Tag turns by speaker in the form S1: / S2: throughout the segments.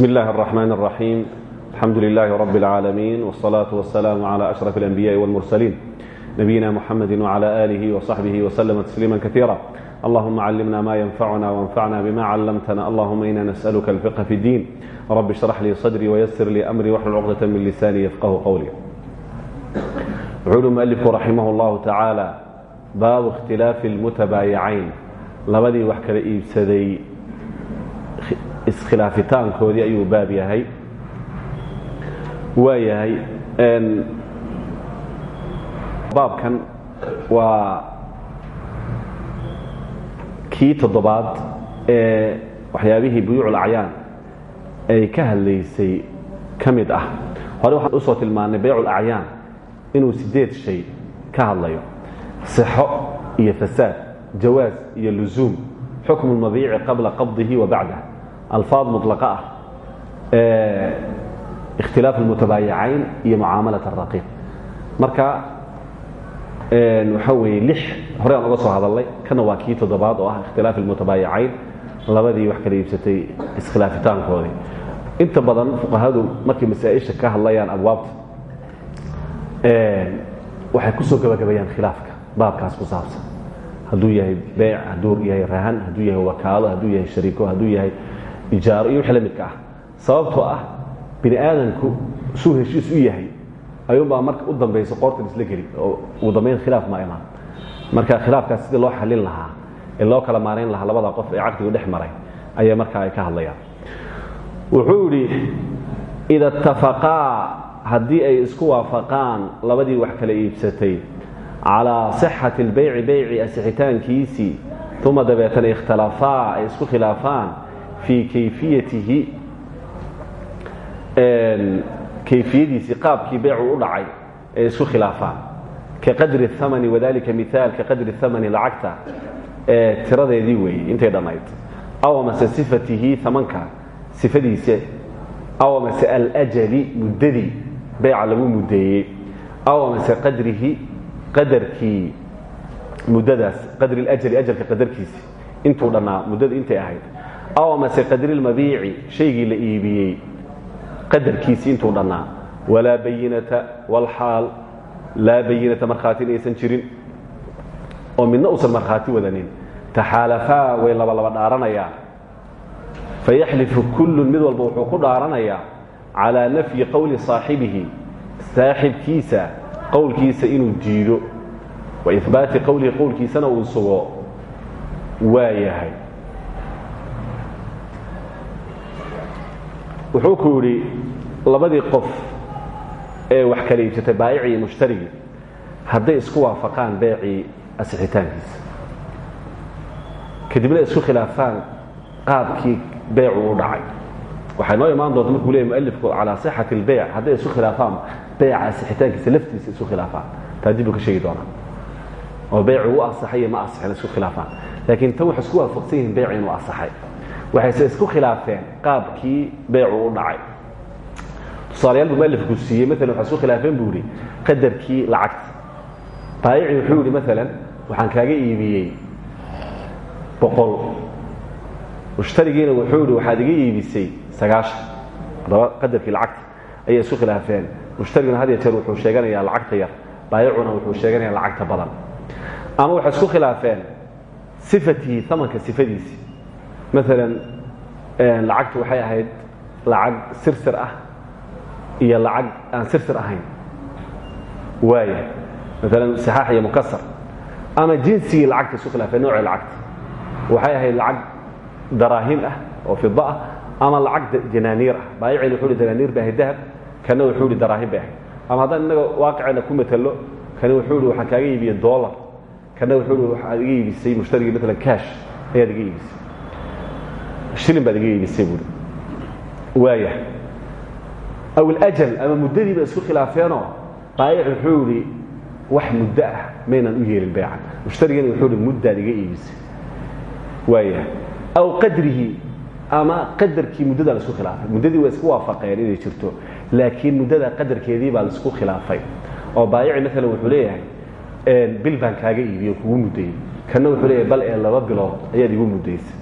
S1: بسم الله الرحمن الرحيم الحمد لله رب العالمين والصلاة والسلام على أشرف الأنبياء والمرسلين نبينا محمد وعلى آله وصحبه وسلم تسليما كثيرا اللهم علمنا ما ينفعنا وانفعنا بما علمتنا اللهم إنا نسألك الفقه في الدين رب اشرح لي صدري ويسر لي أمري واحلل عقدة من لساني يفقه قولي وعود مؤلفك رحمه الله تعالى باب اختلاف المتبايعين labadii wax kala iibsaday iskhilaafitaankoodii ayuu baab yahay. Waa yahay baabkan waa kii toddobaad ee waxyaabihii buyuucul acyaan ay ka hadlaysay ka mid ah. Hore waxaan u soo tilmaannay baycul acyaan inuu sideed shay ka hadlayo. Sixo iyo fasaad jawaaz iyo luzuum xukmu lmabiici qabla qabdihi wa bacdah alfaad mulaqa ah ikhtilaaf almutabaayicayn iyo mucaamalat araqiib marka waxaa weeye lix hore aan uga soo hadalnay kana waa kii toddobaad oo ah ikhtilaaf almutabaayicayn labadii wax kala iibsatay iskhilaafitaankoodii inta badan fuqahadu markay masaa-isha ka hadlayaan abwaabta waxay ku soo gabagabayaan khilaafka baabkaas ku saabsan hadduu yahay beyc hadduu yahay rahan hadduu yahay wakaalo hadduu yahay shariiko hadduu yahay ijaaro iyo wixii ah. Sababtoo ah bini aadamku suu heshiis u yahay ayuunbaa marka u dambaysa qoortan isla geli oo ugu dambayn khilaaf ma imaan. Marka khilaafkaas sidii loo xallin lahaa ee loo kala maarayn lahaa labada qof ee caqdigu dhex maray ayaa markaa ay ka hadlayaan. Wuxuu idhi ida itafaqaa haddii ay isku waafaqaan labadii wax kala iibsatay calaa sixati lbeyci beyci asixitaankiisii uma dabeetana ikhtalafaa ay isku khilaafaan fii kayfiyatihi kayfiyadiisii qaabkii beycu u dhacay ay isku khilaafaan. Ka qadri amani wadalika miaal ka qadri amani lacagta ee tiradeedii weeye intay dhammayd aw amase sifatihi amanka sifadiisa. Aw amase aljali muddadii beyca lagu muddeeyey. Aw amase qadrihi qadarkii muddadaas qadri اljli ajalka qadarkiisi. Intuu dhannaa muddadu intay ahayd aw amase qadri اlmabiici shaygii la iibiyey. Qadarkiisi intuu dhannaa. Walaa bayinata wlxaal laa bayinata markhaati inaysan jirin. Oo midna uusan markhaati wadanin. Taxaalafaa way labalaba dhaaranayaa fayaxlifu kullun mid walba wuxuu ku dhaaranayaa. Calaa nafyi qowli saaxibihi. Saaxibkiisa qowlkiisa inuu diido. Wa ihbaati qowlihi qowlkiisana uu sugo. Waa yahay wuxuu ku yidhi labadii qof ee wax kala iibsatay baa'icii iyo mushtarigii hadday isku waafaqaan beecii asixitaankiisa. Kadibna isku khilaafaan qaabkii beecu u dhacay. Waxay noo imaan doonta markuu leeyay mualifku calaa sixati اlbeyc hadday isku khilaafaan beyca asixitaankiisa laftiisa isku khilaafaan. Taa dib buu ka sheegi doonaa. Oo beycu u asaxay iyo ma asaxin isku khilaafaan. Laakiin tan waxay isku waafaqsan yihiin beyci inuu asaxay waxayse isku khilaafeen qaabkii beycu u dhacay. Tusaalayaal buu mualifku siiyey maalan waxay isku khilaafeen buu yidhi qadarkii lacagta. Baayici wuxuu yidhi maalan waxaan kaaga iibiyey boqol. Mushtarigiina wuxuu yidhi waxaad iga iibisay sagaashan. Haddaba qadarkii lacagta. Ayay isku khilaafeen. Mushtariguna had ya jeer wuxuu sheeganayaa lacagta yar baayicuna wuxuu sheeganayaa lacagta badan. Ama waxay isku khilaafeen sifatihi amanka sifadiisi maalan lacagtu waxay ahayd lacag sirsir ah iyo lacag aan sirsir ahayn. Waaya maalan saxaax iyo mukasar ama jinsigii lacagta isku khilaafeen noocii lacagta. Waxay ahayd lacag daraahim ah oo fida ah ama lacag janaaniir ah. Baayicina wuxuu hi janaaniir bay ahayd dahab kana wuxuu hi daraahim bay ahayd ama haddaan innaga waaqicena ku matalo kani wuxuu hi waxaan kaaga iibiyey dollar. Kana wuxuu hi waxaad iga iibisay mushtarigii maalan cash. Ayaad iga iibisay shilin baad iga iibisay buuri waaya. Aw alajal ama muddadii ba isku khilaafeenoo baayic wuxuu yidhi wax muddo ah maynaan u yeelin beecan mushtarigina wuxuu hi muddaad iga iibisay waaya. Aw qadrihi ama qadarkii muddadaa la isku khilaafay. Muddadii waa isku waafaqeen inay jirto laakiin muddada qadarkeedii baa la isku khilaafay. Oo baayici maalan wuxuu leeyahay bil baan kaaga iibiyo kugu muddeeyey kana wuxuu leeyahay bal ee laba bilood ayaad igu muddaysay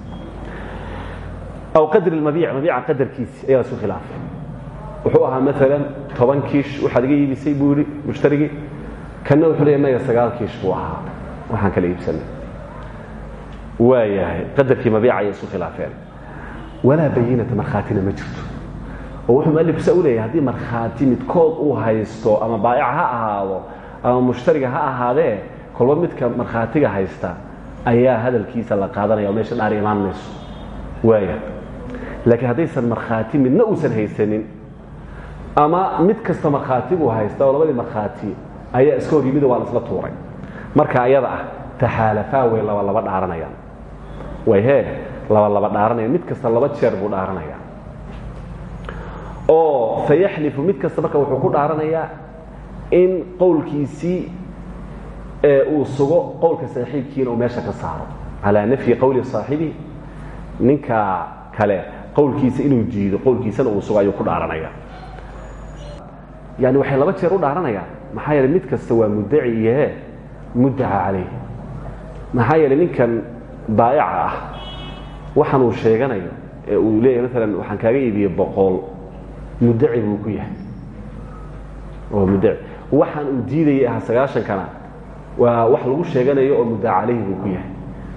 S1: aw qadri lmabiic mabiica qadarkiisi ayaa isku khilaafay wuxuu ahaa maalan toban kiish waxaad iga iibisay buu yidhi mushtarigii kanna wuxuu leeya maya sagaal kiish buu ahaa waxaan kala iibsanay waayahay qadarkii mabiica ayay isku khilaafeen walaa bayinata markhaatina ma jirto oo wuxuu mualifku saa u leeyahay haddii markhaati midkood uu haysto ama baa'ica ha ahaado ama mushtariga ha ahaadee kolba midka markhaatiga haysta ayaa hadalkiisa la qaadanaya oo meesha dhaar imaan mayso waaya laakiin haddaysan markhaati midna uusan haysanin ama mid kasta markhaati buu haysta oo labadii markhaati ayaa iska hor yimid waa la isla tuuray. Marka ayada ah taxaalafaa way laba laba dhaaranayaan. Way hee laba laba dhaaranaya mid kasta laba jeer buu dhaaranaya oo fayaxlifu mid kasta marka wuxuu ku dhaaranayaa in qowlkiisii uu sugo qowlka saaxiibkiina uu meesha ka saaro. Calaa nafyi qowli saaxibi ninka kale qowlkiisa inuu diido qowlkiisana uu sugo ayuu ku dhaaranaya. Yani waxay laba jeer u dhaaranayaan maxaa yeeley mid kasta waa muddaci iyohe muddaca calayh maxaa yeeley ninkan baa'ica ah waxaan uu sheeganayo ee uu leeyahay maalan waxaan kaaga iibiyey boqol muddaci buu ku yahay. Oo muddaci. Waxaan uu diidayay aha sagaashankana waa wax lagu sheeganayo oo muddaca calayhi buu ku yahay.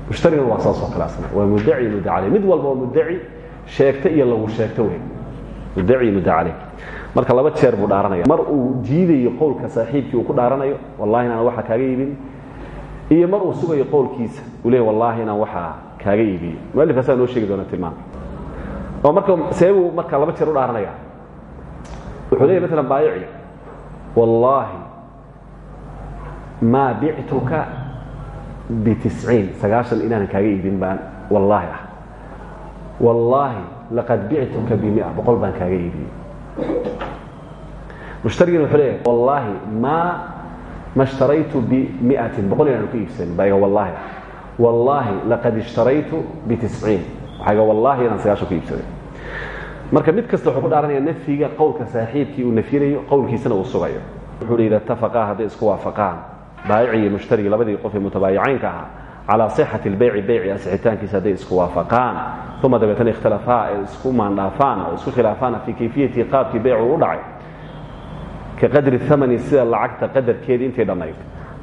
S1: Mushtarigana waa saas oo kale asna waa muddaci muddaca calayh mid walba waa muddaci sheegta iyo lagu sheegto wey muddaci iyo muddaca calayh marka laba jeer buu dhaaranaya mar uu diidayo qowlka saaxiibkii uu ku dhaaranayo wallahi inaan waxa kaaga iibin. Iyo mar uu sugayo qowlkiisa uu leeyahy wallahi inaan waxaa kaaga iibiyo. Mualifkaasaa noo sheegi doona tilmaam. Oo marka seebuu marka laba jeer u dhaaranaya. Wuxuu leeyahy maalan baayici wallaahi maa bictuka bitisciin sagaashan inaanan kaaga iibin baan wallaahi ah wallaahi laqad bictuka bimia boqol baan kaaga iibiyey mushtarigina wuxuu leeyahay wallaahi maa ma ishtaraytu bimiatin boqol inaan ku iibsanin baa iga wallaahi ah wallaahi laqad ishtaraytu bitisciin waxaa iga wallaahi inaan sagaashan ku iibsaday. Marka mid kasta wuxuu ku dhaaranaya nafyiga qowlka saaxiibkii uu nafyinayo qowlkiisana uu sugayo. Wuxuu ida itafaqaa hadday isku waafaqaan. Baayici iyo mushtarigi labadii qof ee mutabaayicaynka ahaa calaa sixati lbeyci beyci asixitaankiisa hadday isku waafaqaan uma dabeetana ikhtilafaa ay isku maandhaafaan oo isku khilaafaan fii kayfiyati qaabkii beycu u dhacay ka qadri amani sida lacagta qadarkeedii intay dhammayd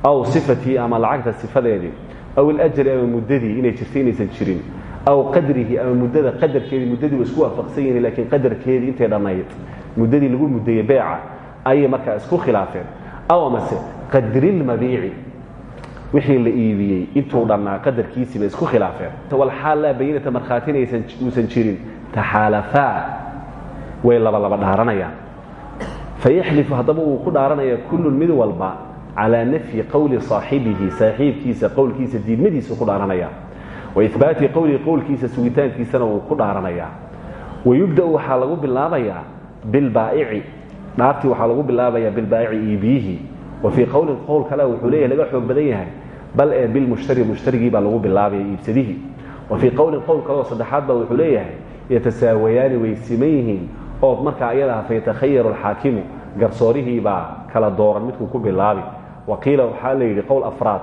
S1: aw sifatii ama lacagta sifadeedii aw ilajri ama muddadii inay jirtay inaysan jirin aw qadrihi ama muddada qadarkeedii muddadii waa isku waafaqsan yihiin laakiin qadarkeedii intay dhammayd muddadii lagu muddeeyey beeca ayay markaa isku khilaafeen aw amase qadrilmabiici wixii la iibiyey. Intuu dhannaa qadarkiisiiba isku khilaafeen. Walxaal laa bayinata markhaatina uusan jirin. Taxaalafaa way laba laba dhaaranayaan. Fayaxlifu haddaba uu ku dhaaranaya kullun mid walba calaa nafyi qowli saaxibihi saaxiibkiisa qowlkiisa diidmadiisu ku dhaaranaya. Waihbaati qowlihi qowlkiisa sugitaankiisana wuu ku dhaaranayaa wayubda'u waxaa lagu bilaabayaa bilbaa'ici. Dhaartii waxaa lagu bilaabayaa bilbaa'ici iibiyihi wa fii qowlin qowl kale wuxuu leeyahay laga xoog badan yahay. Bal ee bilmushtari mushtarigii baa lagu bilaabaya iibsadihii wa fii qowlin qowl kale oo saddexaad baa wuxuu leeyahay yatasaawayaani way siman yihiin oo markaa kala dooran midkuu ku bilaabi. Waqiila waxaa la yidhi qowl afraad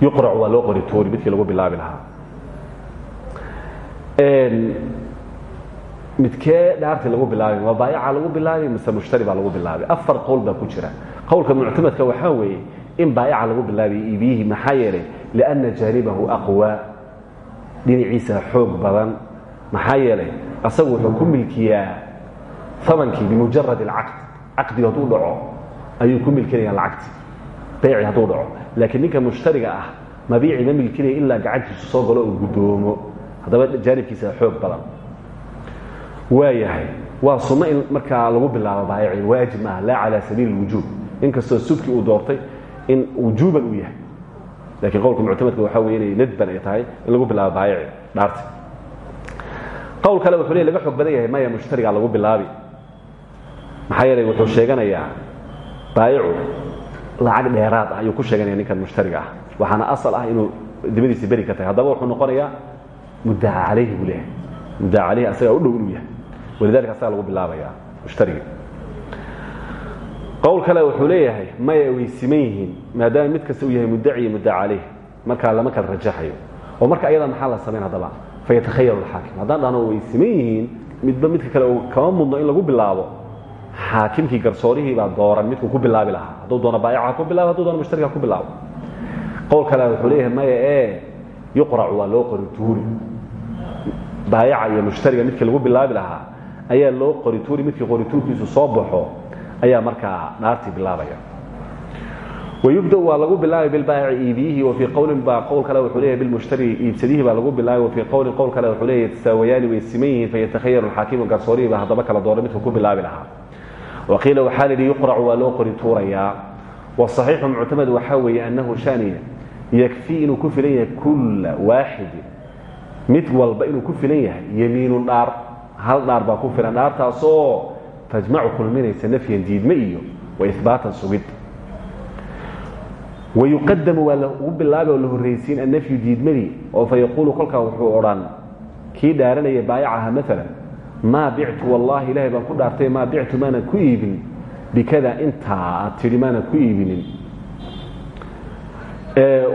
S1: yuqrac waa loo qori toori midkii lagu bilaabi lahaa midkee dhaartii lagu bilaabay? Ma baayaca lagu bilaabay mise mushtari baa lagu bilaabay? Afar qowl baa ku jira. Qowlka muctamadka waxaa weeye in baayaca lagu bilaabay iibiyihii maxaa yeelay? Lianna jaanibahu aqwaa dhinaciisa xoog badan. Maxaa yeelay? Asagu wuxuu ku milkiyaa amankii bimujarad alcaqd. Caqdiga hadduu dhaco ayuu ku milkinaya lacagti. Beyci hadduu dhaco. Laakiin ninka mushtariga ah mabiici ma milkinaya ilaa gacantiisu soo galo uu guddoomo haddaba jaanibkiisa xoog badan waayahay. Waa sunno in markaa lagu bilaabo baayici waajib maaha laa calaa sabiili اlwujuub inkastoo subki uu doortay in wujuuban uu yahay. Lakiin qowlka muctamadka waxaa wey inay nadban ay tahay in lagu bilaabo baayici dhaarti. Qowl kale wuxuu le laga xoog badan yahay maya mushtarigaa lagu bilaabi. Maxaa yeelay wuxuu sheeganayaa baayicu lacag dheeraad ah ayuu ku sheeganaya ninkan mushtariga ah. Waxaana asal ah inuu dimadiisi beri ka tahay. Haddaba wuxuu noqonayaa muddaca calayhi buu leeyahay. Muddaca calayhi asagaa u dhow inuu yahay walidalika asagaa lagu bilaabayaa mushtariga qowl kale wuxuu leeyahay maya way siman yihiin maadaama mid kasta uu yahay muddaci iyo muddaca calayh markaa lama kala rajaxayo. Oo marka ayada maxaa la samayn haddaba? Fayatakhayaru alxaakim haddaan dhahno way siman yihiin midba midka kale kama mudno in lagu bilaabo. Xaakimkii garsoorihii baa dooran midkuu ku bilaabi lahaa. Hadduu doono baayaca ku bilaabo hadduu doono mushtariga ku bilaabo. Qowl kale wuxuu leeyahay maya ee yuqracu waa loo qori tuuri. Baayaca iyo mushtariga midkii lagu bilaabi lahaa ayaa loo qori tuuri midkii qorituurkiisu soo baxo ayaa markaa dhaartii bilaabaya. Wayubda waa lagu bilaabay bilbaayici iibiyihi wa fii qowlin baa qowl kale wuxuu leeyahay bilmushtari iibsadihii baa lagu bilaabay wa fii qowlin qowl kale wuxuu leeyahay tasaawayaani way siman yihiin fayatakhayaru alxaakimu garsoorihii baa haddaba kala doora midkuu ku bilaabi lahaa. Waqiila waxaa la yidhi yuqracu waa loo qori tuurayaa wasaxiixu muctamad waxaa weeye annahu shaniya yakfii inuu ku filan yahay kulla waaxidin. Mid walba inuu ku filan yahay yemiinu dhaar hal dhaar baa ku filan dhaartaasoo tajmacu kulminaysa nafyan diidme iyo wa ihbaatan sugid. Wayuqadamu waa lagu bilaabay oo la horraysiin annafyu diidmadii oo fa yaquulu kolkaa wuxuu odhan kii dhaaranaya baayacaha maalan maa bictu wallaahi ilaahay baan ku dhaartay maa bictu maanan ku iibin bikada intaa aad tidhi maanan ku iibinin.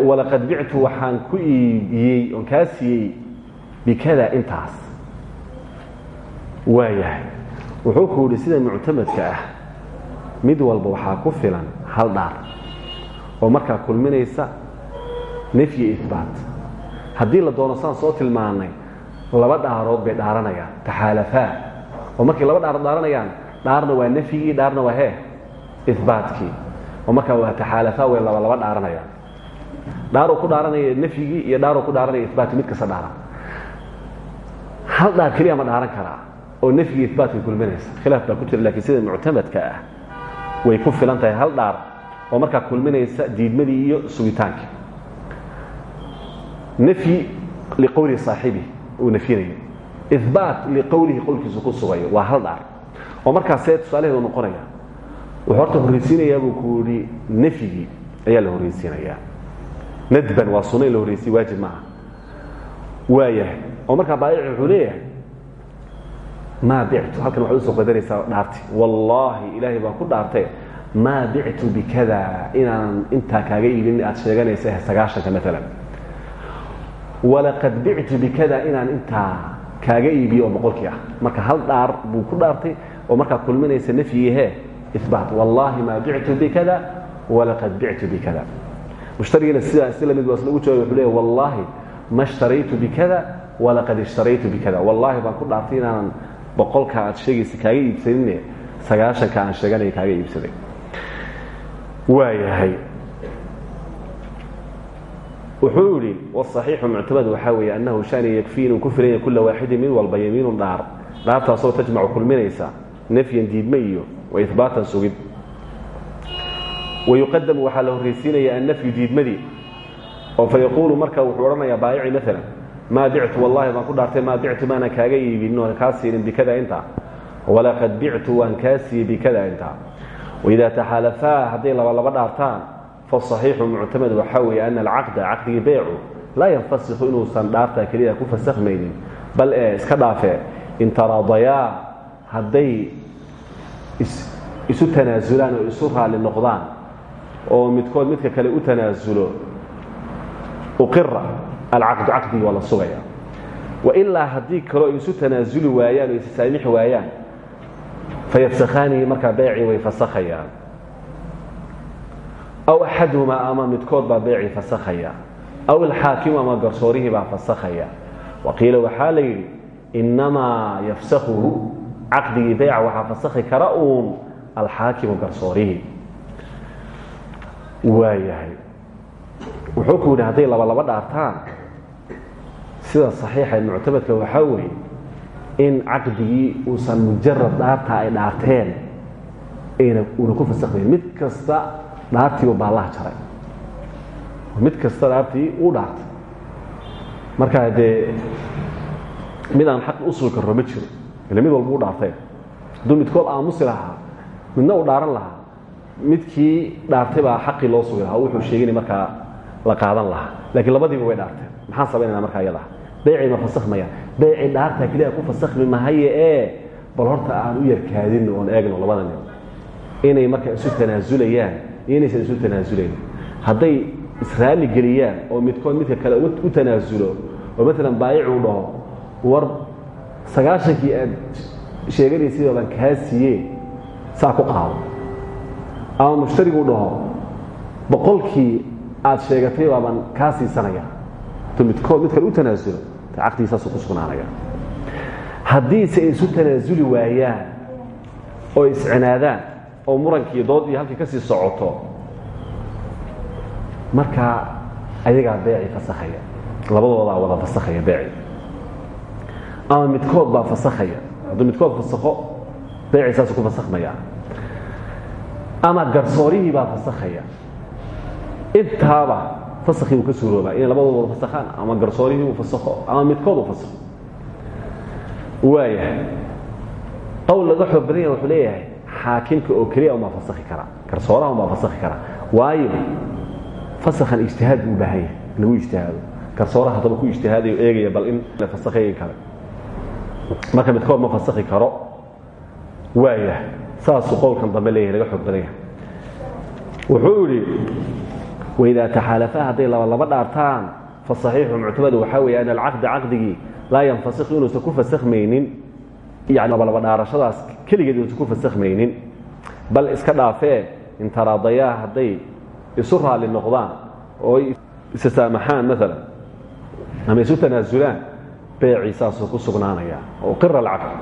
S1: Walaqad bictu waxaan ku iibiyey oon kaa bikada intaas waayahay wuxuu ku yidhi sida muctamadka ah mid walba waxaa ku filan hal dhaar oo markaa kulminaysa nafyi ihbaat haddii la doono saan soo tilmaanay laba dhaarood bay dhaaranayaan taxaalafaa oo markay laba dhaarood dhaaranayaan dhaarna waa nafyigii dhaarna waa hee ihbaatkii oo markaa waa taxaalafaa way laba laba dhaaranayaan. Dhaaruu ku dhaaranaya nafyigii iyo dhaaruu ku dhaaranaya ihbaatkii mid kasta dhaaran. Hal dhaar keliya ma dhaaran karaa oo nafyigii ihbaatkay kulminaysa. Khilaaf baa ku jira lakiin sida muctamadka ah way ku filan tahay hal dhaar oo markaa kulminaysa diidmadii iyo sugitaankii nafyi liqowli saaxibi uu nafyinayo ihbaat liqowlihi qowlkiisu ku sugayo waa hal dhaar. Oo markaasee tusaalaheedu noqonaya wuxuu horta horraysiinayaa buu ku yidhi nafyigii ayaa la horraysiinayaa nadban waa sunno in la horraysiye waajib maaha. Waayahay. Oo markaa baayici wuxuu leeyahay maa bictu halkan waxaad u soo qadaraysaa dhaarti. Wallaahi ilaahay baan ku dhaartay maa bictu bikada inaanan intaa kaaga iibin aad sheeganaysa sagaahanka maalan walaqad bictu bikada inaan intaa kaaga iibiyo oo boqolkii ah. Marka hal dhaar buu ku dhaartay oo markaa kulminaysa nafyigihe ibaat wallaahi maa bictu bikada walaqad bictu bikada mushtarigina sidaa si la mid waa islagu jooga wuxuu leeya wallaahi ma ishtaraytu bikada walaqad ishtaraytu bikada wallaahi baan ku dhaartay inaanan boqolka aad sheegaysa kaaga iibsanine sagaahanka aan sheeganaya kaaga iibsaday. Waayahay. Wuxuu yidhi wاصaxiixu muctamad waxaa weeye annahu shani yakfii inuu ku filan yahay kula waaxidin mid walba yamiinu dhaar. Dhaartaasoo tajmacu kulminaysa nafyan diidme iyo waihbaatan sugid. Wayuqadamu waxaa la horraysiinaya annafyu diidmadii. Oo fayaquulu marka wuxuu odhanayaa baayici maala maa bictu wallahi baan ku dhaartay maa bictu maanan kaaga iibin oon kaa bikada intaa walaqad bictu waan kaa siiyey bikada intaa waidaa taxaalafaa hadday laba laba dhaartaan faصaxiixu muctamad waxaa weeye ana alcaqda caqdigii beycu laa yanfasikhu inuusan dhaartaa keliya ku fasakhmaynin bal iska dhaafee in taraadayaa hadday isu tanaasulaan oo isu raalli noqdaan oo midkood midka kale u tanaasulo uqira alcaqdu caqdigii waa la sugaya. Wailaa haddii kaloo ay isu tanaasuli waayaan oo isasaamixi waayaan fayafsakhaanihi markaa beecii way fasakhayaan. Aw axaduhumaa ama midkood baa beecii fasakhaya. Aw alxaakimu ama garsoorihii baa fasakhaya. Waqiila waxaa la yidhi innamaa yafsakhuhu caqdigii beyca waxaa fasakhi kara uun alxaakimu garsoorihii. Waayahay wuxuu ku yidhi hadday laba laba dhaartaan sida saxiixa muctamadka waxaa weeye in caqdigii uusan mujarad dhaarta ay dhaarteen una ku fasakhmayn mid kasta dhaartiiba baallaha jaray. Mid kasta dhaartii uu dhaartay. Markaa dee mid aan xaq u sugi karro ma jiro ila mid walba u dhaartay. Hadduu midkood aamusi lahaa midna uu dhaaran lahaa midkii dhaartay baa xaqii loo sugi lahaa. Wuxuu sheegana markaa la qaadan lahaa. Laakiin labadiiba way dhaarteen. Maxaan samaynana markaa iyada beycii ma fasakhmaya. Beycii dhaartaa keliya ku fasakhmi mahaye ee bal horta aan u yarkaadino oon eegno labada nin. Inay markaa isu tanaasulayaan iyo inaysan isu tanaasulayn hadday israali geliyaan oo midkood midka kale u tanaasulo oo maalan baayicuu dhaho war sagaashankii aad sheeganaysid oo baan kaa siiyee saa ku qaado. Ama mushtariguu dhaho boqolkii aad sheegatay baabaan kaa siisanaya midkood mid kale u tanaasulo ta caqdigii saasuu ku sugnaanaya. Haddiise ay isu tanaasuli waayaan oo iscinaadaan oo murankii doodii halkii ka sii socoto markaa ayagaa beecii fasakhaya. Labadoodaa wada fasakhaya beeci. Ama midkood baa fasakhaya. Hadduu midkood fasakho beecii saasuu ku fasakhmaya. Ama garsoorihii baa fasakhaya. Intaaba fasakhii uu ka suuroobaa inay labadooda wada fasakhaan ama garsoorihii uu fasakho ama midkood uu fasakho. Waayahay qowl laga xoog badan yaha wuxuu leeyahay xaakimka oo keliya umaa fasakhi karaa garsooraha umaa fasakhi karaa waayo fasakhan ijtihaad buu u baahan yahay lagu ijtihaado. Garsooraha haddaba ku ijtihaadayo eegaya bal in fasakhayn kale marka midkood ma fasakhi karo waayahay saasuu qowlkan dambe leeyahay laga xoog badan yahay wuxuu idhi waidaa taxaalafaa hadday laba laba dhaartaan fasaxiixu muctamadu waxaa weeye ana alcaqda caqdigii laa yanfasikh inuusan ku fasakhmaynin yani labalaba dhaarashadaas keligeed inuusan ku fasakhmaynin bal iska dhaafee intaraadayaa hadday isu raalli noqdaan oo isa saamaxaan maalan ama isu tanaasulaan beecii saasuu ku sugnaanaya oo qira alcaqd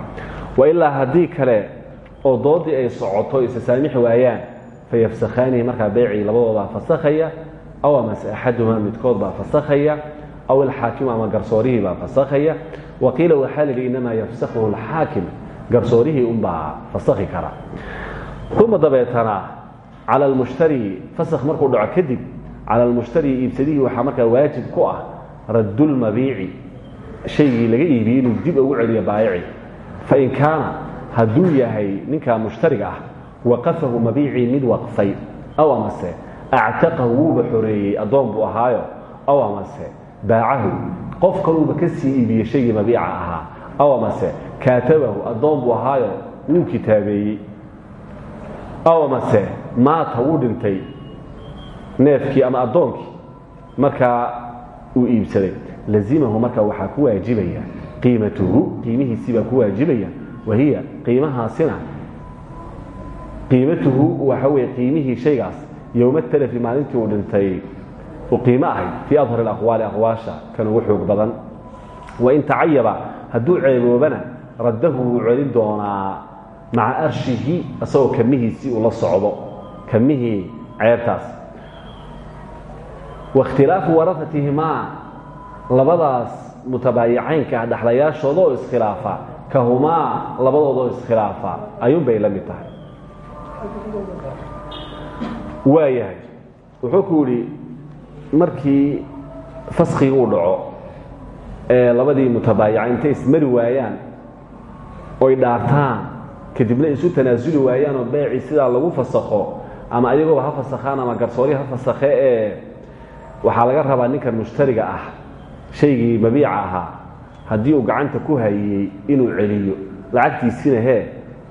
S1: wa ilaa haddii kale oo doodii ay socoto isa saamixi waayaan fayafsakhaanihi markaa beecii labadoodaa fasakhaya aw amase axadumaa midkood baa fasakhaya aw alxaakimu ama garsoorihii baa fasakhaya wa qiila waxaa lidhi inamaa yafsakhuhu alxaakim garsoorihii unbaa fasakhi kara uma dabeetana cala almushtari fasakh markuu dhaco kadib cala almushtari iibsadihii waxaa markaa waajib ku ah raddulmabiici shaygii laga iibiyey inuu dib ugu celiyo baayici fain kaana hadduu yahay ninkaa mushtariga ah waqafahu mabiicii mid waqfay aw amase actaqahu wuuba xoreeyey addoon buu ahaayo aw amase baacahu qof kaluuba ka sii iibiyey shaygii mabiica aw amase kaatabahu addoon buu ahaayo wuu kitaabeeyey. Aw amase maata wuu dhintay neefkii ama addoonkii markaa uu iibsaday. Lazimahu marka waxaa ku waajibaya qiimatuhu qiimihiisii baa ku waajibaya wahiya qiimahaasina qiimatuhu waxa weye qiimihii shaygaas yowma talafi maalintii uu dhintay uu qiimo ahayd fii adhar aqwaali aqwaasha kan ugu xoog badan. Wain tacayaba hadduu ceeboobana raddahu wuu celin doonaa maca arshihi isagoo kamihiisii uu la socdo kamihii ceebtaas. Waاkhtilaafu warafatihimaa labadaas mutabaayicaynka dhexlayaashooda oo iskhilaafa kahumaa labadooda oo iskhilaafa ayuun bay la mid tahay waa yahay wuxuu ku yidhi markii faskigi uu dhaco ee labadii mutabaayicayn intay ismari waayaan oy dhaartaan kadibna isu tanaasuli waayaan oo beecii sidaa lagu fasakho ama ayagooba ha fasakhaan ama garsoori ha fasakhe ee waxaa laga rabaa ninkan mushtariga ah shaygii mabiica ahaa haddii uu gacanta ku hayey inuu celiyo lacagtiisina hee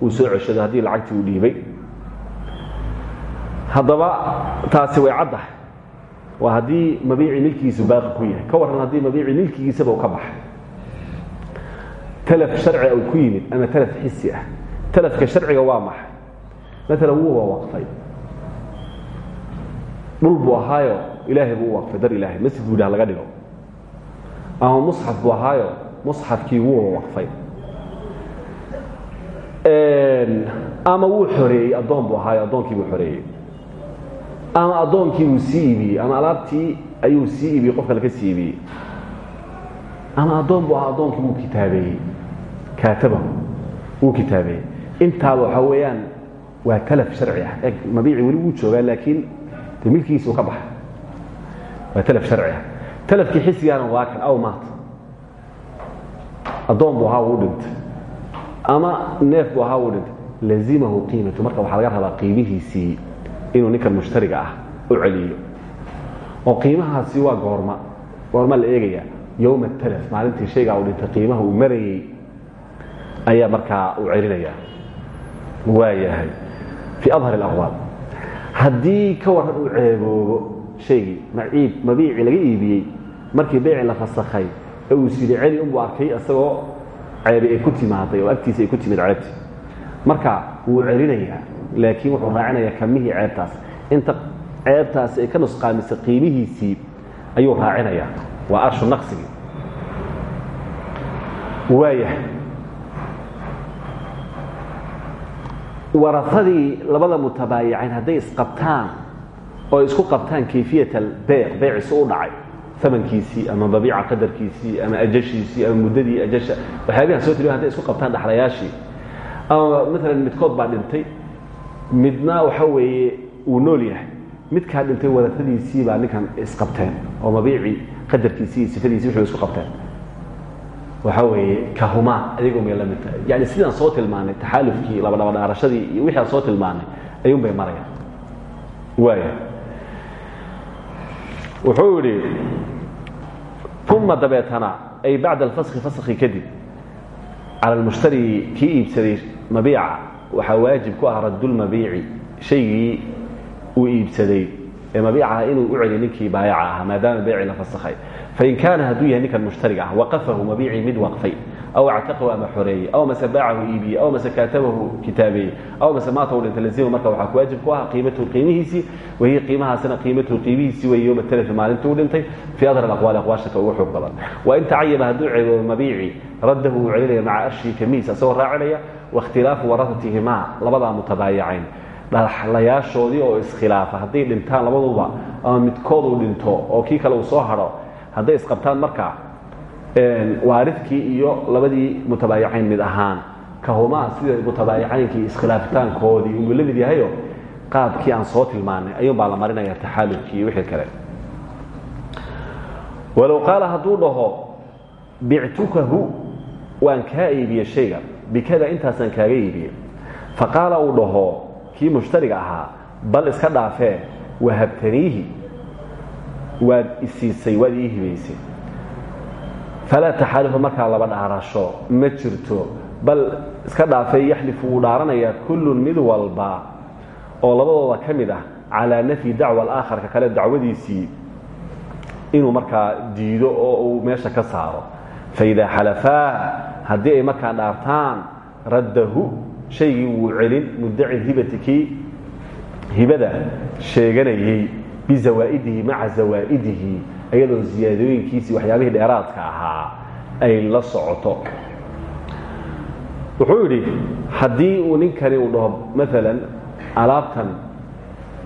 S1: uu soo ceshado haddii lacagtii uu dhiibay haddaba taasi way caddahay. Waa haddii mabiicii milkigiisu baaqi ku yahay. Ka warran haddii mabiicii milkigiisaba uu ka baxay. Talaf sharci uu ku yimid ama talaf xisi ah. Talafka sharciga waa maxay? Maalan wuuba waqfay dhul buu ahaayo ilaahay buu u waqfay dar ilaahay. Masjid buu yidhaha laga dhigo. Ama musxaf buu ahaayo musxafkii wuuba waqfay ama wuu xoreeyey addoon buu ahaayo addoonkii buu xoreeyey ama addoonkii buu sii iibiyey ama alaabtii ayuu sii iibiyey qof kale ka sii iibiyey ama addoon buu ahaa addoonkii wuu kitaabeeyey kaatabahu wuu kitaabeeyey intaaba waxaa weeyaan waa talaf sharci ah. E mabiici weli wuu joogaa laakiin de milkigiisuu ka baxay. Waa talaf sharci ah. Talafkii xisigaana waa kan aw maata addoon buu ahaa wuu dhintay. Ama neef buu ahaa wuu dhintay. Lazimahu qiimatu. Marka waxaa laga rabaa qiimihiisii inuu ninkan mushtariga ah u celiyo. Oo qiimahaasi waa goorma. Goorma la eegaya yowma talaf maalintii shaygaa uu dhintay qiimaha uu marayey ayaa markaa uu celinaya. Waa yahay. Fii adhar اlaqwaal haddii ka waran uu ceeboobo shaygii maciib mabiicii laga iibiyey markii beeci la fasakhay uu yidhi celi unbuu arkay isagoo ceebi ay ku timaaday oo agtiisa ay ku timid ceebtii marka wuu celinayaa laakiin wuxuu raacinayaa kamihii ceebtaas. Inta ceebtaasi ay ka nusqaamisay qiimihiisii ayuu raacinayaa. Waa arshu naqsigii waaya warasadii labada mutabaayicayn hadday isqabtaan oo isku qabtaan kayfiyat albeyc beyciisi u dhacay amankiisii ama babiica qadarkiisii ama ajashiisii ama muddadii ajasha waxyaabihan soo tiriyo hadday isku qabtaan dhaxlayaashii ama maalan midkood baa dhintay midna waxa weeye uu nool yahay. Midkaa dhintay warasadiisii baa ninkan isqabteen oo mabiicii qadarkiisii iyo sifadiisi wixii isku qabteen. Waxa weeye kahumaa adigoo may la mid tahay. Yani sidaan soo tilmaanay taxaalufkii labadhaba dhaarashadii iyo wixii aan soo tilmaanay ayuun bay marayaan. Waaya wuxuu yidhi uma dabeetana ay bacda alfaski faskhi kadib cala almushtari kii iibsaday mabiica. Waxaa waajib ku ah raddulmabiici shaygii uu iibsaday. Ee mabiicaha inuu u celiyo ninkii baayaca ahaa maadaama beecii la fasakhay fain kaana hadduu yahay ninkan mushtariga ah waqafahu mabiicii mid waqfay aw actaqahu ama xoreeyey aw mase baacahu iibiyey aw mase kaatabahu kitaabeeyey aw mase maata u dhintay lazima marka waxaa ku waajib ku ah qiimatuhu qiimihiisii wahiya qiimahaasina qiimatuhu qiimihiisii wey yowma talafi maalintii u dhintay fii adhar alaqwaali aqwaasha ka ugu xoog badan wain tacayaba hadduu ceeboobo mabiicii raddahu uu celinaya maca arshihi kamiis asagoo raacinaya waاkhtilaafu warasatihimaa labadaa mutabaayacayn dhaxlayaashoodii oo iskhilaafa hadday dhintaan labaduba ama midkood uu dhinto oo kii kale uu soo hadho hadday isqabtaan marka waaridkii iyo labadii mutabaayacayn mid ahaan. Kahumaa sida mutabaayacayinkii iskhilaafitaankoodii unbuu la mid yahayo? Qaabkii aan soo tilmaanay ayuun baa la marinaya taxaalufkii iyo wixii kale. Walow qaala hadduu dhaho bictukahu waan kaa iibiye shayga. Bikada intaasaan kaaga iibiye. Faqaala uu dhaho kii mushtariga ahaa bal iska dhaafee wahabtaniihi waad isiisay waad ii hibaysay falaa taxaalifa markaa laba dhaarasho ma jirto bal iska dhaafay yaxlifu wuu dhaaranayaa kullun mid walba oo labadooda ka mid ah calaa nafyi dacwa alaakharka kale dacwadiisii inuu markaa diido oo uu meesha ka saaro faidaa xalafaa haddii ay markaa dhaartaan raddahu shaygii wuu celin muddaci hibati hibada sheeganayey bizawaa'idihi maca zawaa'idihi iyadoo ziyaadooyinkiisii waxyaabihii dheeraadka ahaa ay la socoto. Wuxuu yidhi haddii uu ninkani uu dhaho maalan alaabtan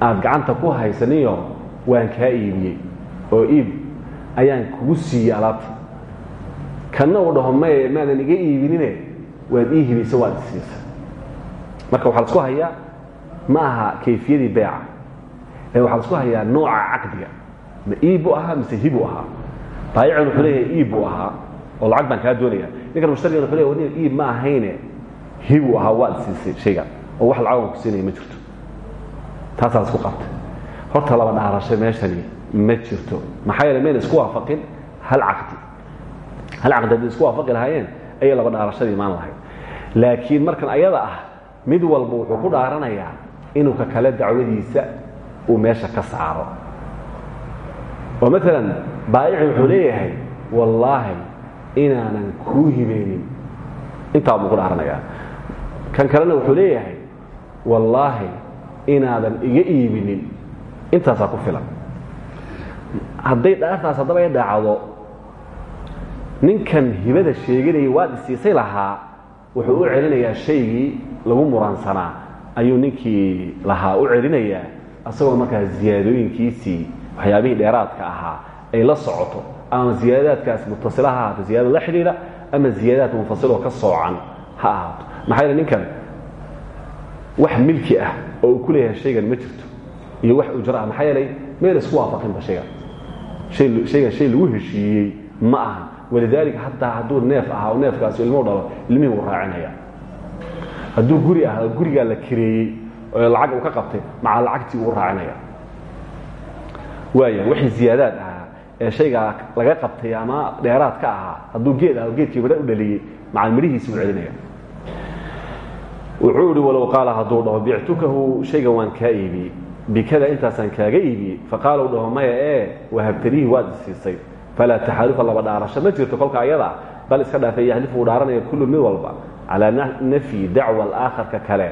S1: aad gacanta ku haysaniyo waan kaa iibiyey oo iib ayaan kugu siiyey alaabta. Kanna uu dhaho maye maadan iga iibinine waad ii hibaysa waad isiisa marka waxaa lasku hayaa ma aha kayfiyadii beeca ee waxaa lasku hayaa nooca caqdiga ma iib buu ahaa mise hib buu ahaa? Baayican wuxuu leeyahay iib buu ahaa oo lacag baan kaa doonaya ninkan mushtarigan wuxuu leeyahay nin iib ma ahayne hib buu ahaa waad siisay shaygan oo wax lacag aan ku siinaya ma jirto. Taasaa lasku qabtay. Horta laba dhaarashay meeshani ma jirto. Maxaa yeele mayna isku waafaqin hal caqdi. Hal caqdi haddii isku waafaqi lahaayeen ayay laba dhaarashadii imaan lahayd. Laakiin markan ayada ah mid walba wuxuu ku dhaaranayaa inuu ka kale dacwadiisa uu meesha ka saaro oo maalan baayici wuxuu leeyahay wallaahi inaanan kuu hibeynin intaa buu ku dhaaranayaa kan kalena wuxuu leeyahay wallaahi inaadan iga iibinin. Intaasaa ku filan. Hadday dhaartaas haddaba ay dhacdo ninkan hibada sheeganayay waad isiisay lahaa wuxuu u celinayaa shaygii lagu muransanaa. Ayuu ninkii lahaa u celinayaa asagoo markaa ziyaadooyinkiisii waxyaabihii dheeraadka ahaa ay la socoto ama ziyaadaadkaas mutasila ha ahaato ziyaada la xidhiidha ama ziyaadaad munfasiloo ka soocan ha ahaato. Maxaa yeele ninkan wax milki ah oo uu ku leeyahay shaygan ma jirto iyo wax ujro ah maxaa yeelay mayna isku waafaqinba shaygan shaygan shay lagu heshiiyey ma aha. Walidaalika hataa hadduu neef ahaa oo neefkaasi ilmuhu dhalo ilmihii wuu raacinaya. Hadduu guri ahaa gurigaa la kareeyey oo lacag uu ka qabtay maca lacagtii wuu raacinaya waaya wixii ziyaadaad ahaa ee shaygaa laga qabtay ama dheeraad ka ahaa hadduu geed ah geedkii midha u dhaliyey maca midhihiisi celinaya wuxuu ihi walow qaala hadduu dhaho bictukahu shaygan waan kaa iibiyey bikada intaasaan kaaga iibiyey faqaala u dhaho maya ee wahabtaniihi waad isiisay falaa taxaalufa laba dhaarasho ma jirto kolka ayada. Bal iska dhaafay yaxlifu uu dhaaranaya kullu mid walba. Calaa nafyi dacwa alaaakharka kale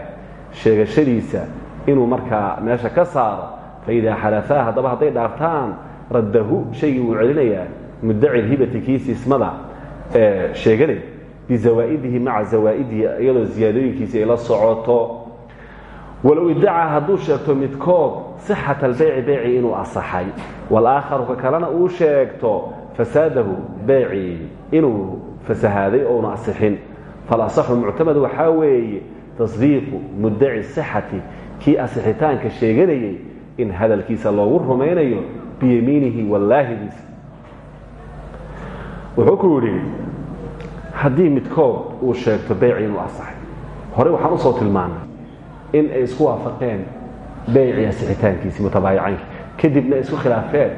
S1: sheegashadiisa inuu markaa meesha ka saaro faidaa xalafaa haddaba hadday dhaartaan raddahu shaygii wuu celinayaa muddaci lhibati kii siismada ee sheeganay bizawaa'idihi maca zawaa'idihi iyadoo ziyaadooyinkiisi ay la socoto walow iddacaa hadduu sheegto midkood sixat albeyci beyci inuu asaxay walaakharu ka kalena uu sheegto fasaadahu beyci inuu fasahaaday ouna asixin falasaxu muctamad waxaa weeye tasdiiqu muddaci sixati kii asixitaanka sheeganayay in hadalkiisa loogu rumaynayo biyamiinihi wallaahidiisa. Wuxuu ku yidhi haddii midkood uu sheegto beyci inuu asaxay. Horey waxaan u soo tilmaanay in ay isku waafaqeen beyci asixitaankiisi mutabaayacaynki kadibna isku khilaafeen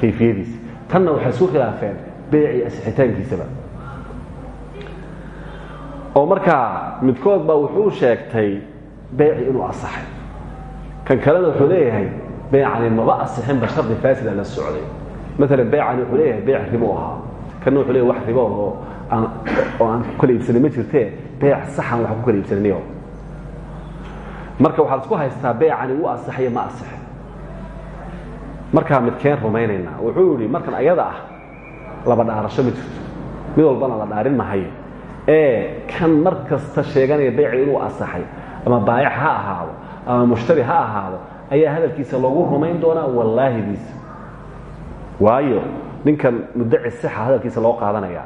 S1: kayfiyadiisa. Tanna waxay isku khilaafeen beyci asixitaankiisaba. Oo markaa midkood baa wuxuu sheegtay beyci inuu asaxay. Kan kalena wuxuu leeyahay beycani maba asixinba shardi faasida la socday maalan beycani wuxuu leeyahay beyc ribo ahaa kanna wuxuu leeyahay wax ribo oo oo aan ku kala iibsanay ma jirtee beyc saxan wax ku kala iibsananiyo marka waxaa isku haystaa beycani uu asaxayo ma asixin markaa midkeen rumaynaynaa wuxuu yidhi markan ayada ah laba dhaarasho ma jirto mid walbana la dhaarin mahayo ee kan mar kasta sheeganaya beyci inuu asaxay ama baayac ha ahaado ama mushtari ha ahaado ayaa hadalkiisa loogu rumayn doonaa? Wallaahidiisa waayo ninkan muddaci sixa hadalkiisa loo qaadanaya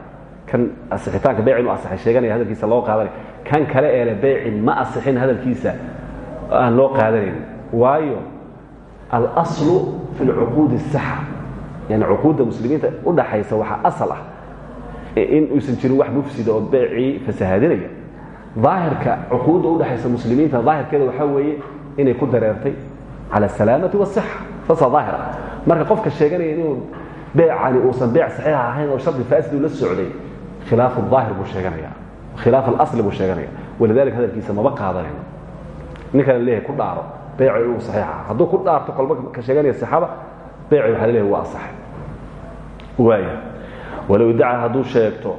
S1: kan asixitaanka beyci inuu asaxay sheeganaya hadalkiisa loo qaadanaya kan kale eele beyci ma asixin hadalkiisa aan loo qaadanayn waayo alaslu fi lcuquudi الsaxa yani cuquudda muslimiinta udhaxaysa waxaa asal ah in uusan jirin wax mufsida oo beecii fasahaadinaya. Daahirka cuquudda udhaxaysa muslimiinta daahirkeeda waxaa weeye inay ku dareertay cala asalaamati wasixa saasaa daahir ah marka qofka sheeganaya inuu beecani uusan beec saxiix ahayn oo shardi faasid uu la socday khilaafu daahir buu sheeganaya khilaaf alasli buu sheeganaya walidalika hadalkiisa maba qaadanayno ninkan leeyahay ku dhaaro beeci inuu saxiix aha hadduu ku dhaarto kolba ka sheeganaya sixada beeci waxaa leeyahay waa asaxay waaya walow idaca hadduu sheegto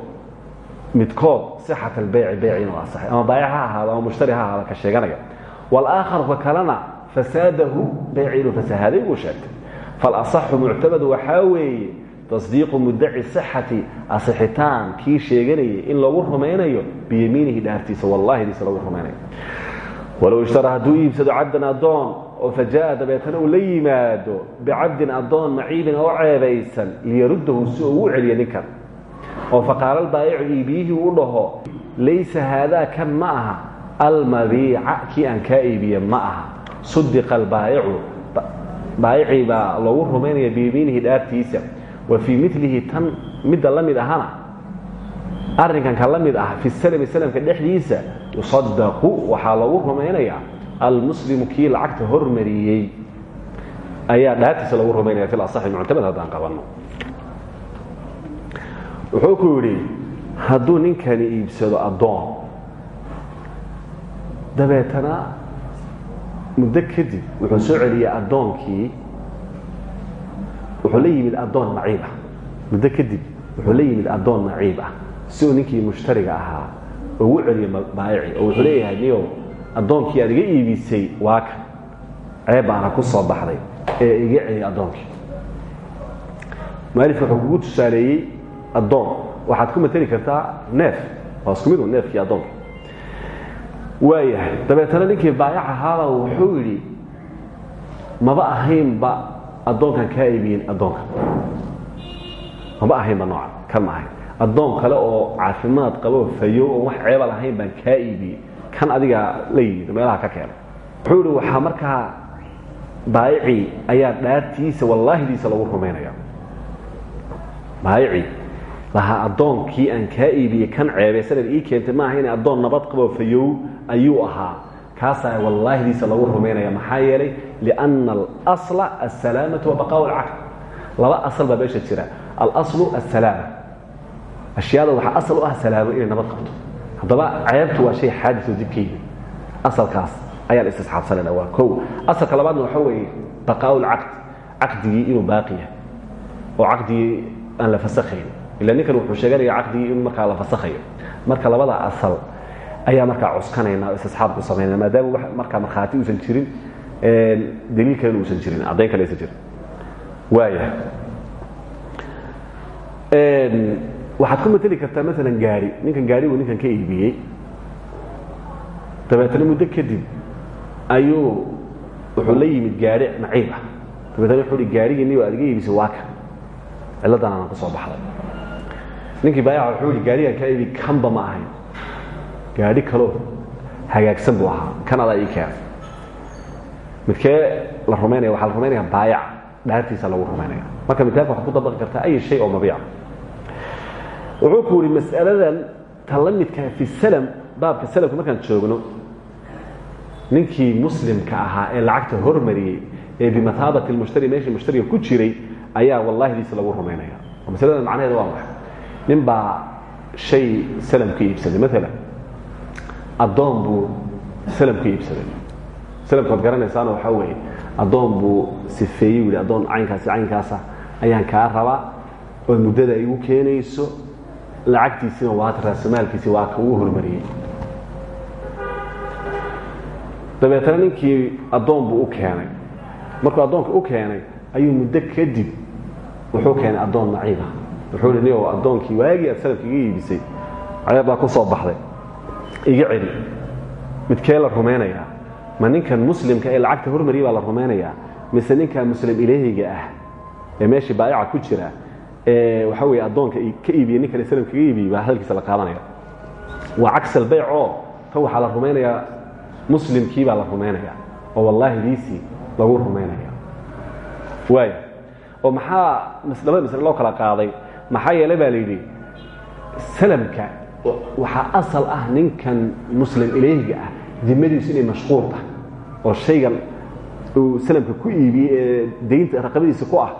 S1: midkood sixat albeyci beyci inuu asaxay ama baayac ha ahaado ama mushtari ha ahaado ka sheeganaya walaakharu ka kalena fasaadahu beyci inuu fasahaaday buu sheegtay falasaxu muctamadu waxaa weeye tasdiiqu muddaci sixati asixitaan kii sheeganayay in lagu rumaynayo biyamiinihi dhaartiisa wallahidiisa lagu rumaynayo walow ishtara hadduu iibsado cabdan addoon oo fajaa dabeetana uu la yimaado bicabdin addoon maciibin oo ceebaysan liyaruddahu si uu u celiyo ninkan oo faqaala albaayicu iibiyihii u dhaho laysa haadaa kan ma aha almabiica kii aan kaa iibiye sudiqa albaayicu baayicii baa loogu rumaynaya biyamiinihi dhaartiisa. Wa fii milihi tan midda la mid ahana arrinkan ka la mid ah fi salami salamka dhexdiisa yusadaqu waxaa lagu rumaynayaa almuslimu kii lacagta hormariyey. Ayaa dhaartiisa lagu rumaynaya fi asaxi muctamad haddaan qabanno. Wuxuu ku yidhi hadduu ninkani iibsado addoon dabeetana muddo kadib wuxuu soo celiyey addoonkii wuxuu la yimid addoon maciib ah. Muddo kadib wuxuu la yimid addoon maciib ah. Si uu ninkii mushtariga ahaa ugu celiyo baayici oo wuxuu leeyahay niyow addoonkii aad iga iibisay waa kan ceeb baana ku soo baxday ee iga celiya addoonkii. Mualif wuxuu kugu tusaaleeyey addoon. Waxaad ku mateli kartaa neef. Waa isku mid u neefkii addoonka waayahay. Dabeetana ninkii baayac ahaaba wuxuu yidhi maba ahaynba addoonkan kaa iibiyin addoonkan maba ahaynba noocan kan ma ahayn addoon kale oo caafimaad qabo fayo oon wax ceeba lahayn baan kaa iibiyey kan adigaa la yimid meelaha ka keenay wuxuu ihi waxaa markaa baayicii ayaa dhaartiisa wallaahidiisa lagu rumaynaya baayicii lahaa addoonkii aan kaa iibiyey kan ceebaysaneed ii keentay ma ahayn addoon nabad qabo fayow ayuu ahaa. Kaasaa wallaahidiisa lagu rumaynaya maxaa yeelay lianna alasla alsalaamatu wa baqaau alcaqd laba asal baa meesha jira. Alaslu alsalaama ashyaada waxaa asal u ah salaamo inay nabad qabto. Haddaba ceebtu waa shay xaadis oo dib ka yimid. Asalkaas ayaan istisxaabsanayna waa kow. Asalka labaadna waxa weeye baqaau lcaqd caqdigii inuu baaqi yahay. Oo caqdigii aan la fasakhayn. Ila ninkan wuxuu sheeganaya caqdigii in markaa la fasakhayo. Marka labada asal ayaa markaa cuskanayna o istisxaab ku samaynana maadaama markaa markhaati uusan jirin daliil kalena uusan jirin caddayn kale aysan jirin. Waaya waxaad ku mateli kartaa maalan gaari. Ninkan gaarigu ninkan ka iibiyey. Dabeetna muddo kadib ayuu wuxuu la yimid gaari naciib ah. Dabeetna wuxuu hi gaarigii niyo aad iga iibisay waa kan cilladan aanan ku soo baxday. Ninkii baayaca wuxuu hi gaarigan kaa iibi kanba ma ahayn gaari kaloo hagaagsan buu ahaa. Kan adaa ii keena midkee la rumaynaya waxaa la rumaynaya baayac. Dhaartiisa lagu rumaynaya marka midkaalka waxaad ku dabaqi kartaa ay shay oo mabiica wuxuu ku yidhi mas'aladan ta la midkaa fi salam baabka salamka markaan joogno ninkii muslimka ahaa ee lacagta hormariyey ee bimataabati lmushtari meeshii mushtariga ku jiray ayaa wallahidiisa lagu rumaynaya masaladan macnaheeda waa maxay? Nin baa shay salam ka iibsaday maalan addoon buu salam ka iibsaday. Salamka waad garanaysaana waxaa weeye addoon buu sifeeyey yihi addoon caynkaasi caynkaasa. Ayaan kaa rabaa oo muddada igu keenayso lacagtiisina waata raasamaalkiisi waa ka uu hormariyey. Dabeetana ninkii addoon buu u keenay. Markuu addoonka u keenay ayuu muddo kadib wuxuu keenay addoon naciiba wuxuu hi niyow addoonkii waagii aad salamka iga iibisay ceeb baa ku soo baxday iga celi. Midkee la rumaynayaa ma ninkan muslimka ee lacagta hormariyay baa la rumaynayaa mise ninkan muslim ilaahiga ah ee meeshii baayaca ku jira ee waxa weeye addoonka ka iibiyey nin kale salamka iga iibiyey baa hadalkiisa la qaadanaya. Waa cagsal bayc oo tan waxaa la rumaynayaa muslimkii baa la rumaynaya oo wallaahidiisii lagu rumaynaya waaya oo maxaa labada masle loo kala qaaday? Maxaa yeelay baa la yidhi salamka waxaa asal ah ninkan muslim ilaahiga ah dimadiisu inay mashquul tahay. Oo shaygan uu salamka ku iibiyey ee daynta raqabadiisa ku ah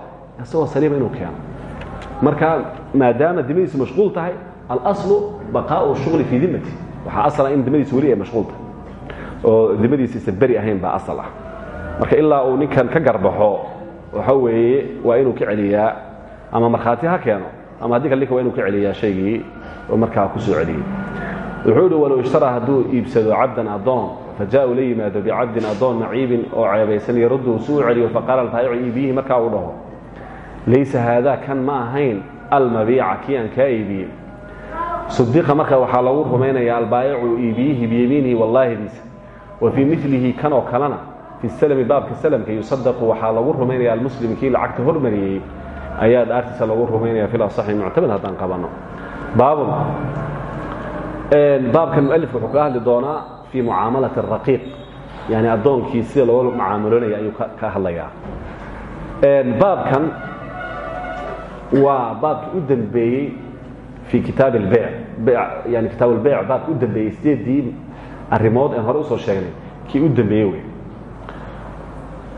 S1: isagoo saliima inuu keeno. Marka maadaama dimadiisu mashquul tahay alaslu baqaau shuغli fii dimati waxaa asala in dimadiisu weli ay mashquul tahay. Oo dimadiisa isa beri ahayn baa asal ah. Marka ilaa uu ninkan ka garbaxo waxa weeye waa inuu ka celiyaa ama markhaati ha keeno ama haddii kale ninka waa inuu ka celiyaa shaygii oo markaa ku soo celiyey. Wuxuu ihi walow ishtaraa hadduu iibsado cabdan addoon faja-u la yimaado bicabdin addoon naciibin oo ceebaysan yaruddu suu celiyo faqaala albaayicu iibiyihi markaa uu dhaho. Laysa haadaa kan ma ahayn almabiica kii aan kaa iibiyey sudiqa marka waxaa lagu rumaynaya albaayicu iibiyihi biyamiinihi wallaahidiisa wa fii milihi kan oo kalena fi salmi baabka salamka yusadaqu waxaa lagu rumaynaya almuslim kii lacagta hormariyey. Ayaa dhaartiisa lagu rumaynaya fi lasaxi muctamad haddaan qabanno baabun baabkan mualifku wuxuu kaga hadli doonaa fii mucaamalati araqiiq yani addoonkii sida looga mucaamaloonaya ayuu ka hadlayaa. Baabkan waa baabki u dembeeyey fii kitaab albeyc yani kitaab albeyc baabki u dembeeyey sideedii arrimood aan hore u soo sheegnay. Kii u dembeeyey wey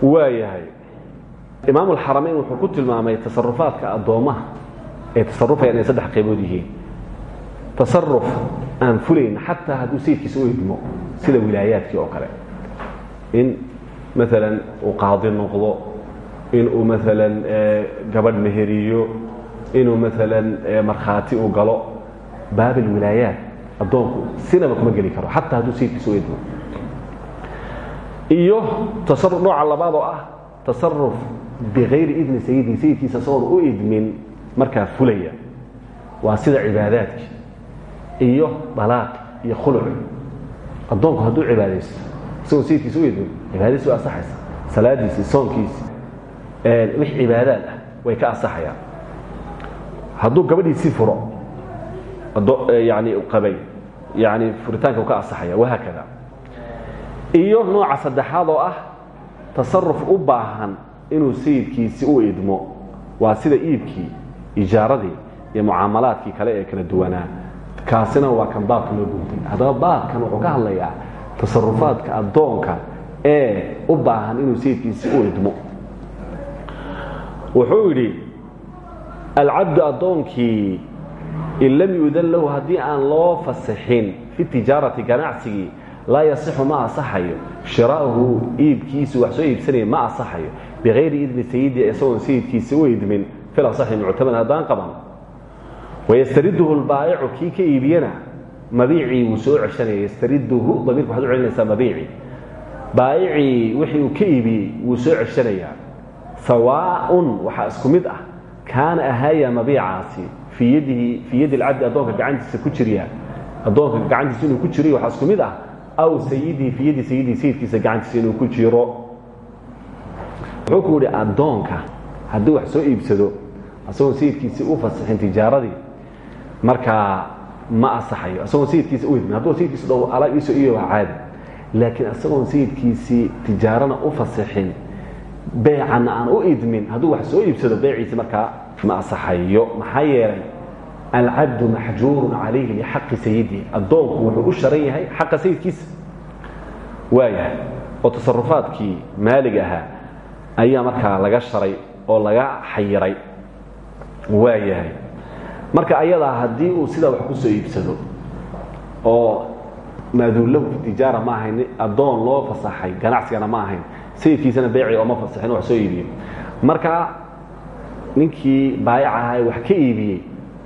S1: waa yahay imaam alxaramayn wuxuu ku tilmaamay tasarufaadka addoommaha ay tasarufayaan inay saddex qaybood yihiin tasaruf aan fulayn xataa hadduu sayidkiisa u idmo sida wilaayaadkii oo kale. In maalan uu qaadi noqdo inuu maalan gabadh meheriyo inuu maalan markhaati u galo baab alwilaayaat addoonku sinaba kuma geli karo xataa hadduu sayidkiisa u idmo. Iyo tasaruf nooca labaad oo ah tasaruf bikayri idni sayidii sayidkiisa isagoon u idmin markaa fulaya. Waa sida cibaadaadki iyo dalaaq iyo khuluc. Addoonku hadduu cibaadaysto isagoo sayidkiisa u idmin cibaadadiisi way asaxaysa. Salaadiisi soonkiisi wix cibaadaad ah way ka asaxayaan. Hadduu gabadhiisii furo yani qabay yani furitaanka ka asaxaya wahaakada iyo nooca saddexaad oo ah tasaruf u baahan inuu sayidkiisi u idmo waa sida iibkii ijaaradii iyo mucaamalaadkii kale ee kala duwanaa kaasina waa kan baabka loo guntay haddaba baabkan wuxuu ka hadlayaa tasarufaadka addoonka ee u baahan inuu sayidkiisi u idmo. Wuxuu yidhi alcabdu addoonkii in lam yuudan lahu aan loo fasixin fi tijaarati ganacsigii laa yasixu ma asaxayo. Shiraa'uhu iibkiisu wax soo iibsanaya ma asaxayo. Bikayri idni sayidi isagoon sayidkiisa u idmin fil asaxi muctamad haddaan qaban wayastariduhu lbaa'icu kii ka iibiyana mabiicii wuu soo ceshanaya yastariduhu damiirka waxaad u celinaysaa mabiici baayicii wixii uu ka iibiyey wuu soo ceshanayaa sawaaun waxaa isku mid ah kaana ahaaya mabiicaasi fii yadihi fii yadi alcabdi addoonka gacantiisa ku jirya addoonka gacantiisa inuu ku jiriyo waxaa isku mid ah aw sayidihi fii yadi sayidihi sayidkiisa gacantiisa inuu ku jiro wuxuu ku yihi addoonka haddii wax soo iibsado asagoon sayidkiisii u fasixin tijaaradii markaa ma asaxayo asagoon sayidkiisa u idmin. Hadduu sayidkiisa dhow ala iisoo iyo waa caadi laakiin asagoon sayidkiisii tijaarana u fasixin beecanna aan u idmin hadduu wax soo iibsado beeciisi markaa ma asaxayo. Maxaa yeelay alcabdu maxjuurun calayhi lixaqi sayidihi addoonku wuxuu u sharan yahay xaqa sayidkiisa. Waayahay oo tasarufaadkii maalig ahaa ayaa markaa laga sharay oo laga xayiray. Waayahay marka ayadaa haddii uu sidaa wax ku soo iibsado oo maaduullahu fi tijaara ma ahayn addoon loo fasaxay ganacsigana ma ahayn sayidkiisana beeci ooma fasaxin wax soo iibiyey marka ninkii baayac ahaa ee wax ka iibiyey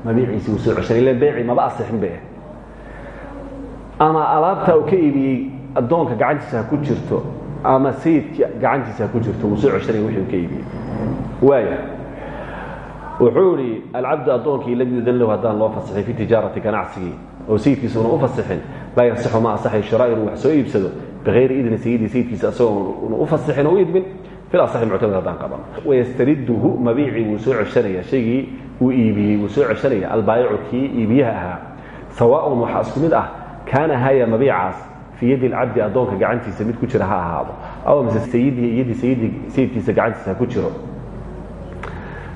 S1: mabiiciisi wuu soo ceshanay ila beeci maba asixin be ama alaabta uu ka iibiyey addoonka gacantiisa ha ku jirto ama sayidka gacantiisa ha ku jirto wuu soo ceshanay wixii uu ka iibiyey. Waaya wuxuu ihi alcabdu addoonkii lam yudan lahu haddaan loo fi tijaarati ganacsigii oo sayidkiisa una u fasixin laa yasixu ma asaxay shira inuu wax soo iibsado bikayri idni sayidi sayidkiisa asagoo una u fasixin oo u idmin fil asaxi muctamad haddaan qaban wayastariduhu mabiicii wuu soo ceshanaya shaygii uu iibiyey wuu soo ceshanaya albaayicu kii iibiyaha ahaa ah kaana haya mabiicaas fii yadi alcabdi addoonka gacantiisa mid ku jira ha ahaado aw mise sayidihi yadi sayidkiisa gacantiisa ha ku jiro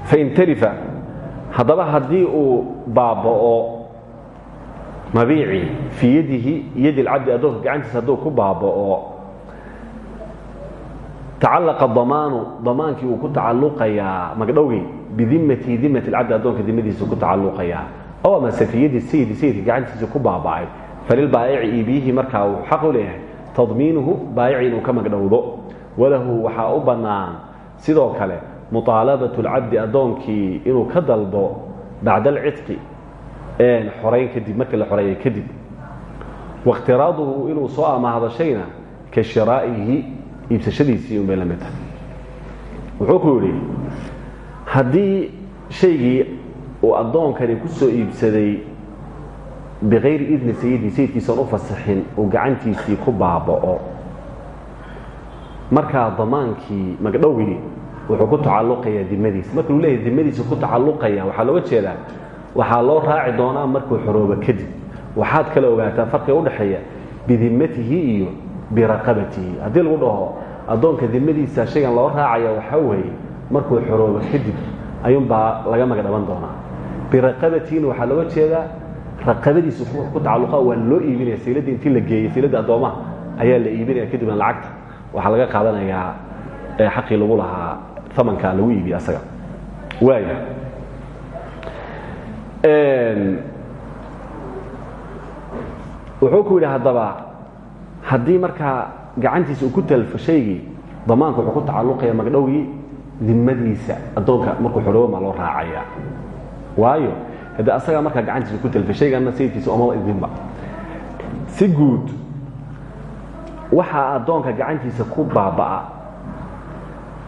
S1: fain tarifa haddaba haddii uu baaba'o mabiicii fii yadihi yadi alcabdi addoonka gacantiisa hadduu ku baaba'o tacalaqa damaanu damaankii uu ku tacalluqayaa magdhowgii bidimati dimati alcabdi addoonka dimadiisa ku tacalluqayaa aw amase fii yadi sayidi sayidka gacantiisa ku baaba'ay falilbaa'ici iibiyihii markaa uu xaq u leeyahay tadmiinuhu baayici inuu ka walahu waxaa u sidoo kale muaalabatu اlcabdi addoonkii inuu ka dalbo bacda alcidqi xorayn kadib marka la xoreeyo kadib. Waiktiraaduhu inuu soo amaahdo shayna ka shiraa'ihi iibsashadiisii unbay la mid tahay. Wuxuu ku yidhi haddii shaygii uu addoonkani ku soo iibsaday bikayri idni sayidi sayidkiisan u fasixin uu gacantiisii ku baaba'o markaa damaankii magdhowgii wuxuu ku tacalluqayaa dimadiisa marka leeyahy dimadiisa ku tacalluqaya waxaa looga jeedaa waxaa loo raaci doonaa markuu xoroobo kadib. Waxaad kala ogaataa farqiga udhaxeeya bidimatihi iyo biraqabatihi. Haddii lagu dhaho addoonka dimadiisa shaygan loo raacaya waxaa weeye markuu xoroobo kadib ayuunbaa laga magdhaban doonaa. Biraqabatihina waxaa looga jeedaa raqabadiisa ku tacalluqa waa loo iibinaya sayladii intii la geeyey sayladii addoomaha ayaa la iibinaya kadibna lacagta. Waxaa laga qaadanayaa xaqii lagu lahaa amanka lagu iibiye asaga. Waaya wuxuu ku yidhi haddaba haddii markaa gacantiisa uu ku talfo shaygii damaanka wuxuu ku tacalluqaya magdhowgii dimadiisa addoonka markuu xoroobo maa loo raacaya waayo haddii asagaa markaa gacantiisa ku talfay shayganna sayidkiisa omaba idinba. Si guud waxaa addoonka gacantiisa ku baaba'a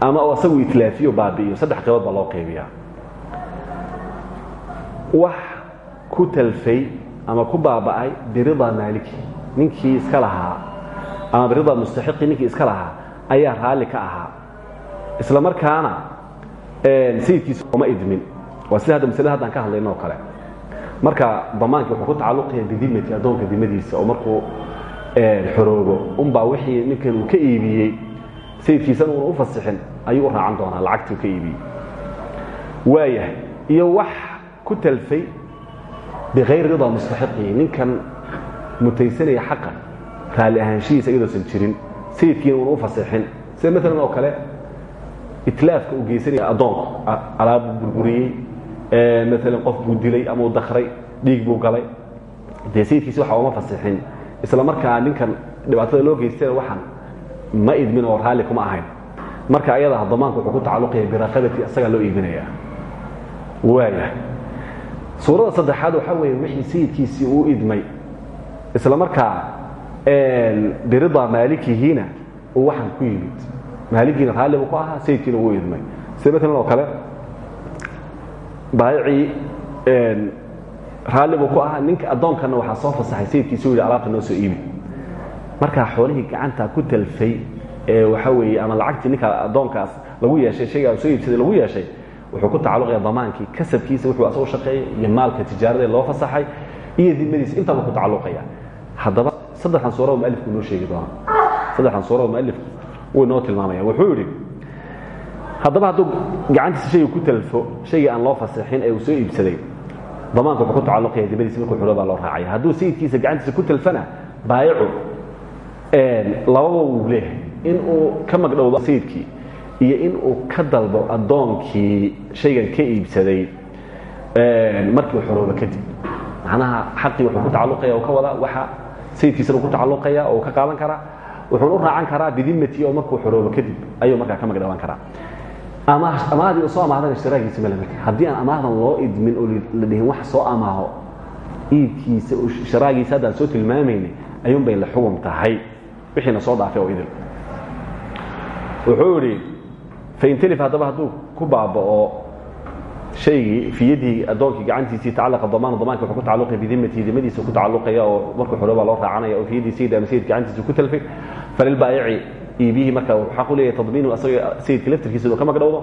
S1: ama asagu itlaafiyo baabi'iyo saddex qaybood baa loo qaybiyaa. Wax ku talfay ama ku baaba'ay biridaa maaliki ninkii iska lahaa ama biridaa mustaxiqii ninkii iska lahaa ayaa raalli ka ahaa. Isla markaana sayidkiisa oma idmin. Waa sida hadda maslada haddaan ka hadlayno oo kale. Marka damaankii wuxuu ku tacalluqaya bidimati addoonka dimadiisa oo markuu xoroobo unbaa wixii ninkan uu ka iibiyey sayidkiisana uuna u fasixin ayuu u raacan doonaa lacagtii u ka iibiyey waayahay iyo wax ku talfay bikayri ridaa mustaxiqihi ninkan mutaysanaya xaqa raalli ahaanshihiisa iyadoosan jirin sayidkiina uuna u fasixin. Sida maalan oo kale itlaafka uu geysanaya addoonku alaab buu burburiyey maalan qof buu dilay ama uu dakray dhiig buu galay. Dee sayidkiisi waxa uma fasixin isla markaa ninkan dhibaatada loo geystana waxaan ma idmin oo raalli kuma ahayn marka ayada damaanku wuxuu ku tacalluqaya biraqabati asagaa loo iibinaya. Waaya suurada saddexaad waxaa weeye wixii sayidkiisii uu idmay. Isla markaa birida maalikihiina uu waxaan ku yimid. Maalikiina raallibu ku ahaa sayidkiina uu idmay. Sida maalan oo kale? Baayicii raallibu ku ahaa. Ninka addoonkanna waxaa soo fasaxay sayidkiisi u yidhi alaabta noo soo iibi. Markaa xoolihii gacanta ku talfay ee waxaa weeye ama lacagtii ninka addoonkaas lagu yeeshay shaygaa soo iibsaday lagu yeeshay wuxuu ku tacalluqaya damaankii kasabkiisa wuxuu asagu shaqeeyey iyo maalka tijaarada loo fasaxay iyo dimadiisa intaba ku tacalluqaya. Haddaba saddexdan suurada mualifku inoo sheegi doona saddexdan suurada mualifku wuu inoo tilmaamaya wuxuu yidhi haddaba hadduu gacantiisa shayga ku talfo shaygii aan loo fasaxin ee uu soo iibsaday damaanku wuxuu ku tacalluqaya dimadiisa markuu xulo baa loo raacaya. Hadduu sayidkiisa gacantiisa ku talfana baayicu lababa wuu leeyahay in uu ka magdhowdo sayidkii iyo in uu ka dalbo addoonkii shaygan ka iibsaday markii uu xoroobo kadib macnaha xaqii wuxuu ku tacalluqaya ka wada waxa sayidkiisana ku tacalluqaya oo ka qaadan karaa wuxuuna u raacan karaa bidimati oo markuu xoroobo kadib ayuu markaa ka magdhaban karaa. Amahdii soo amaahdan ishtiraagiisa marka haddii aan amaahdan loo idmin oo la dhihin wax soo amaaho iibkiisa ishtiraagiisa haddaan soo tilmaamayna ayuun bay la xugum tahay. Wixiina soo dhaafay oo idil wuxuu idhi faintalif haddaba hadduu ku baaba'o shaygii fiyadii addoonkii gacantiisii tacalaqa damaan damaanka wuxuu ku tacalluqaya bidimatihi dimadiisa ku tacalluqaya oo markuu xorooba loo raacanaya oo fiyadii sayid ama sayid gacantiisa ku talfay. Falilbaayici iibihii marka xaq u leeyahay tadmiinu asaga sayidka laftirkiisa inuu ka magdhowdo.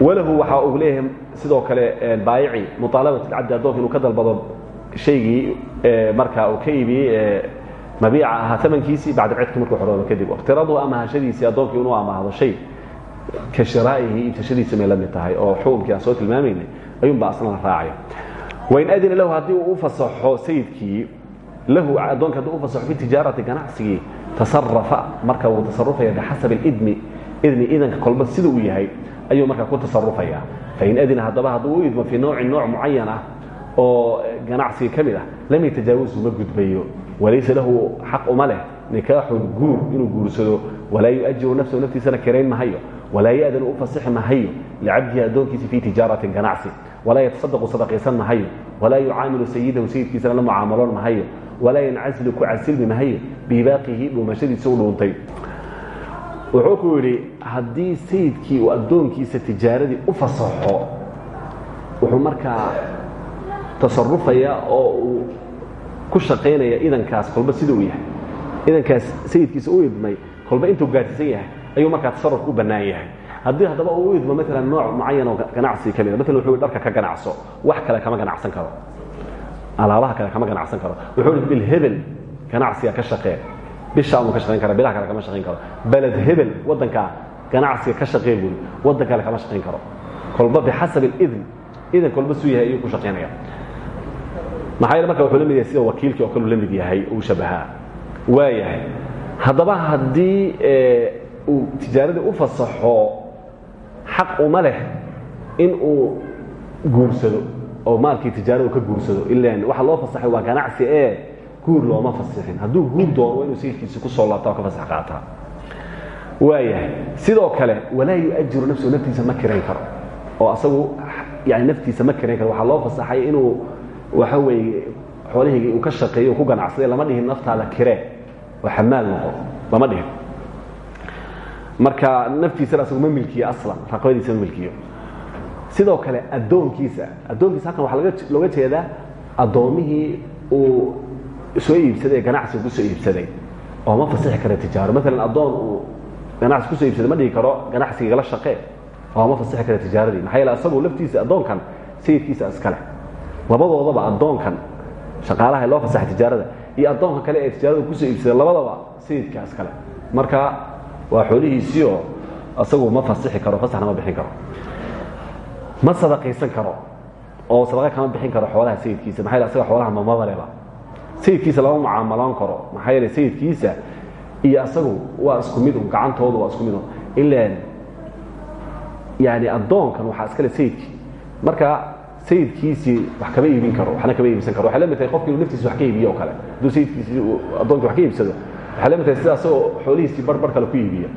S1: Walahu waxa uu leeyahay sidoo kale baayici muطaalabat alcabdi addoonka inuu ka dalbado shaygii marka uu ka iibiyey mabiica ahaa tamankiisii bacda cidki markuu xoroobo kadib iqtiraduhu amahashadiisii addoonkii inuu amaahdo shay. Ka shiraa'ihi iibsashadiisa may la mid tahay oo xukumkii aan soo tilmaamaynay ayuunbaa asna la raacaya wain adina lahu haddii uu u fasaxo sayidkii lahu addoonka haddii u fasaxo fi tijaarati ganacsigii tasarafa marka wuu tasarufaya bixasabi idmi idni idanka kolba sida uu yahay ayuu markaa ku tasarufaya fain adina haddaba hadduu u idmo fii noocin nooc mucayan ah oo ganacsiga ka mid ah lam yatajaawazu ma gudbayo. Walaysa lahu xaq uma leh. Nikaaxun guur inuu guursado. Walaa yuajiru nafsahu naftiisana kirayn mahayo walaa ya'danu u fasixi mahayo licabdihi addoonkiisa fii tijaaratin ganacsi. Walaa yatasadaqu sadaqaysan mahayo walaa yucaamilu sayidahu sayidkiisana la mucaamaloon mahayo walaa yancasilu ku casilmi mahayo biibaaqihi dhuumashadiisa u dhuuntay. Wuxuu ku yidhi haddii sayidkii uu addoonkiisa tijaaradii u fasaxo wuxuu markaa tasarufaya oo uu ku shaqaynaya idankaas kolba sida uu yahay. Idankaas sayidkiisa u idmay kolba intuu gaadhsiisan yahay ayuu markaa tasarufka u bannaan yahay. Haddii haddaba uu u idmo maalan nooc mucayan oo ganacsiga ka mida maalan wuxuu dharka ka ganacso wax kale kama ganacsan karo. Alaabaha kale kama ganacsan karo. Wuxuu i bil hebel ganacsiga ka shaqee. Bisha amuu ka shaqayn kara bilaha kale kama shaqayn karo. Beled hebel waddankaa ganacsiga ka shaqee buri waddan kale kama shaqayn karo. Kolba bixasabi idn idan kolba suu yahay ayuu ku shaqaynaya maxaa yeele marka wuxuu la mid yahay sida wakiilkii oo kale uu la mid yahay uu shabahaa waa yahay. Haddaba haddii uu tijaaradii u fasaxo xaq uma leh in uu guursado oo maalkii tijaarada ka guursado. Ilan waxa loo fasaxay waa ganacsi ee guur looma fasixin hadduu guur doono waa inuu sayidkiisi ku soo laabta oo ka fasax qaataa waayahay sidoo kale walaa yuajiru nafsahu naftiisa ma kirayn karo. Oo asagu yani naftiisa ma kirayn karo. Waxaa loo fasaxay inuu waxa weeye xoolihii uu ka shaqeeyo uu ku ganacsaday lama dhihin naftaada kiree oo xamaal noqo lama dhihin. Marka naftiisana asagu ma milkiyo aslan raqabadiisa ma milkiyo. Sidoo kale addoonkiisa. Addoonkiisa halkan waxaa looga jeedaa addoomihii uu soo iibsaday ee ganacsiga ku soo iibsaday. Oo ma fasixi kara tijaaro? Maalan addoon uu ganacsi ku soo iibsaday ma dhihi karo ganacsigagala shaqee. Oo ma fasixi kara tijaaradii maxaa yeele asagu laftiisa addoonkan sayidkiisa iskale labadoodaba addoonkan shaqaalaha loo fasaxay tijaarada iyo addoonka kale ee tijaarada ku soo iibsaday labadaba sayidka iskale marka waa xoolihiisiioo asagu ma fasixi karo fasaxna ma bixin karo. Ma sadaqaysan karo oo sadaqa kama bixin karo xoolaha sayidkiisa maxaa yeele asaga xoolaha mamabaleba sayidkiisa lama mucaamaloon karo maxaa yeele sayidkiisa iyo asagu waa isku mid un gacantoodu waa isku mid un. Ilaan yani addoonkan waxaa iskale sayidkii. Marka sayidkiisii wax kama iibin karo waxna kama iibsan karo. Waxay la mid tahay qofki inuu naftiisa wax ka iibiyo oo kale. Hadduu sayidkiisii addoonkii wax ka iibsado waxay la mid tahay sida asagoo xoolihiisii bar bar kale ku iibiya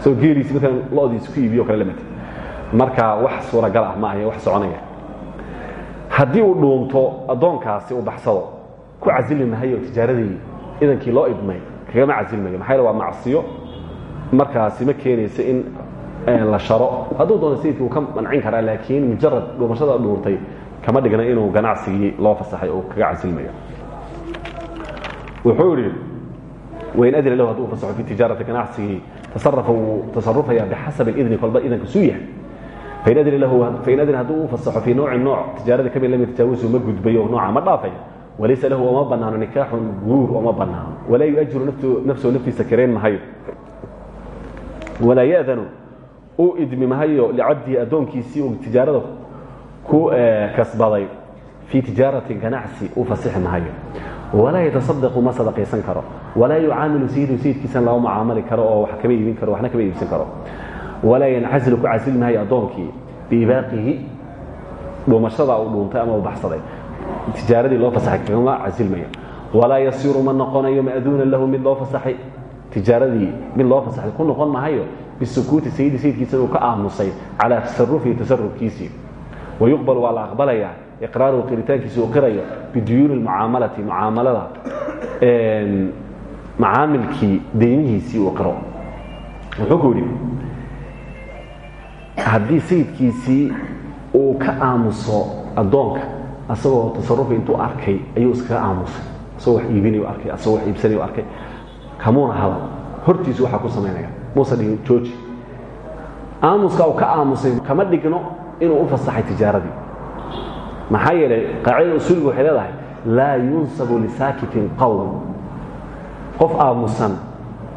S1: isagoo geeliisii maalan loodiisi ku iibiyo o kale la mid tahay. Marka wax suuragal ah ma ahe wax soconaya haddii uu dhuunto addoonkaasi uu baxsado ku casili mahayo tijaaradii idankii loo idmay kagama casilmayo maxaa waa macsiyo. Markaasi ma keenaysa in la sharo. Hadduu doono sayidkii uu ka mancin karaa laakiin mujarad dhuumashada dhuuntay kama dhigna inuu ganacsigii loo fasaxay oo kaga casilmayo. Wuxuu idhi wain adina lahu hadduu fasaxo fi tijaarati ganacsigii tasarafa wuu tasarufaya bixasab idni kolba idanka suu yahay. Fain adina lahu fain adina hadduu u fasaxo fii nooci nooc tijaaradii ka mid lam yatajaawusu ma gudbayo nooca ma dhaafaya. Walaysa lahu oma banaano nikaaxun guur oma banaano walaa yuajiru nafsahu naftiisa kareen mahayo. Walaa ya'danu u idmi mahayo licabdihi addoonkiisii uu tijaarada ku kasbaday fii tijaaratin ganacsi u fasixi mahayo walaa yatasadaqu ma sadaqaysan karo. Walaa yucaamilu sayidu sayidkiisana lama mucaamali karo oo wax kama iibin karo waxna kama iibsan karo. Walaa yancazilu ku casili mahayo addoonkii biibaaqihi dhuumashada uu dhuuntay ama uu baxsaday. Tijaaradii loo fasaxay kagama casilmayo. Walaa yasiiru ma noqonayo ma'duunan lahu mid loo fasaxay. Tijaaradii mid loo fasaxay ku noqon mahayo bisukuuti sayidi sayidkiisa uu ka aamusay calaa tasarufihi tasarufkiisii wayuqbal waa la aqbalayaa iqraaruhu qiritaankiisa uu qirayo biduyuuni mucaamalati mucaamalada macaamilkii deymihiisii uu qiro wuxuu ku yidhi haddii sayidkiisii uu ka aamuso addoonka asagoo tasarufi intuu arkay ayuu iskaga aamusay asagoo wax iibinayu arkay asagoo wax iibsanayu arkay kamuuna hadal hortiisu waxaa ku samaynaya muusa dhigin jooji. Aamuska uu ka aamusay kama dhigno inuu u fasaxay tijaaradii. Maxaa yeelay qaacidada usuuliga waxay leedahay laa yunsabu lisaakitin qowl qof aamusan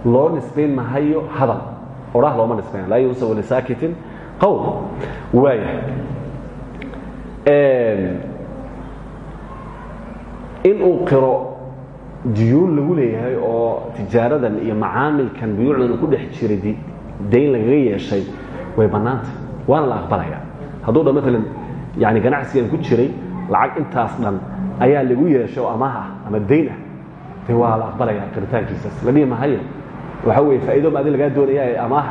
S1: loo nisbayn mahayo hadal. Odhah looma nisbayn. Laa yunsabu lisaakitin qowl waaya. Inuu qiro diyuun lagu leeyahay oo tijaaradan iyo macaamilkan buyuucdan uu ku dhex jiray dayn lagaga yeeshay way bannaanta. Waana la aqbalaya hadduu dhan maalan yani ganacsigan ku jiray lacag intaas dhan ayaa lagu yeeshay oo amaah ah ama dayn ah. De waa la aqbalaya qiritaankiisas la dhihi mahayo waxa weye faa'ido ma adi lagaa doonaya ee amaah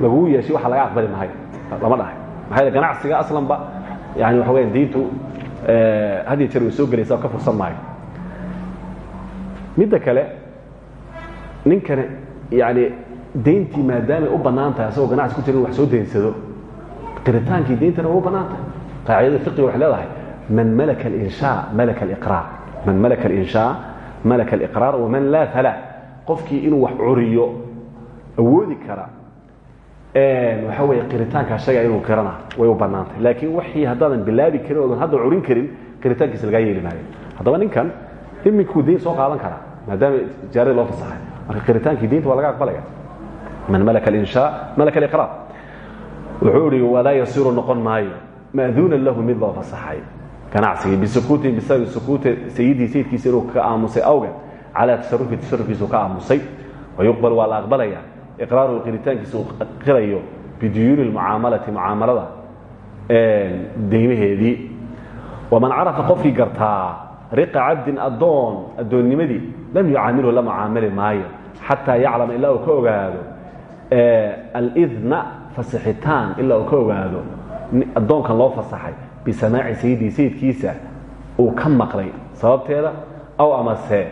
S1: lagugu yeeshay waxa laga aqbali mahayo lama dhahay. Maxaa ganacsiga aslanba yani waxa weya diintu had iyo jeer way soo gelaysa oo ka fursan maayo midda kale ninkani yani dayntii maadaamay u bannaan tahay asagoo ganacsi ku jira in wax soo daynsado qiritaankii dayntana waa u bannaan tahay qaacidada fiqiga waxay leedahay man malaka alinshaa malaka aliqraar man malaka alinshaa malaka aliqraar waman laa falaa qofkii inuu wax curiyo awoodi kara waxa weeye qiritaanka shaga inuu qirana way u bannaan tahay laakiin wixii haddaadan bilaabi karin oodan hadda curin karin qiritaankiisa lagaa yeeli maayo haddaba ninkan iminkuu dayn soo qaadan karaa maadaama tijaaradii loo fasaxay. Marka qiritaankii daynta waa laga aqbalaya. Man malaka alinshaa malaka aliqraar wuxuu ihi walaa yasiru noqon maayo. Ma'duunan lahu mid loo fasaxay. Ganacsigii bisukuutin bisababi sukuuti sayidii sayidkiisa inuu ka aamusay awgeed calaa tasarufi tasarufkiisa uu ka aamusay. Wayuqbal waa la aqbalaya. Iqraaruhu qiritaankiisa uu qirayo biduyuuni lmucaamalati mucaamalada deymaheedii. Waman carafa qofkii gartaa riqa cabdin addoon addoonnimadii lam yucaamilhu la mucaamali maayo xataa yaclama ilaa ka ogaado alidna fasixitaan ilaa uu ka ogaado addoonkan loo fasaxay bisamaaci sayidii sayidkiisa uu ka maqlay sababteeda aw amase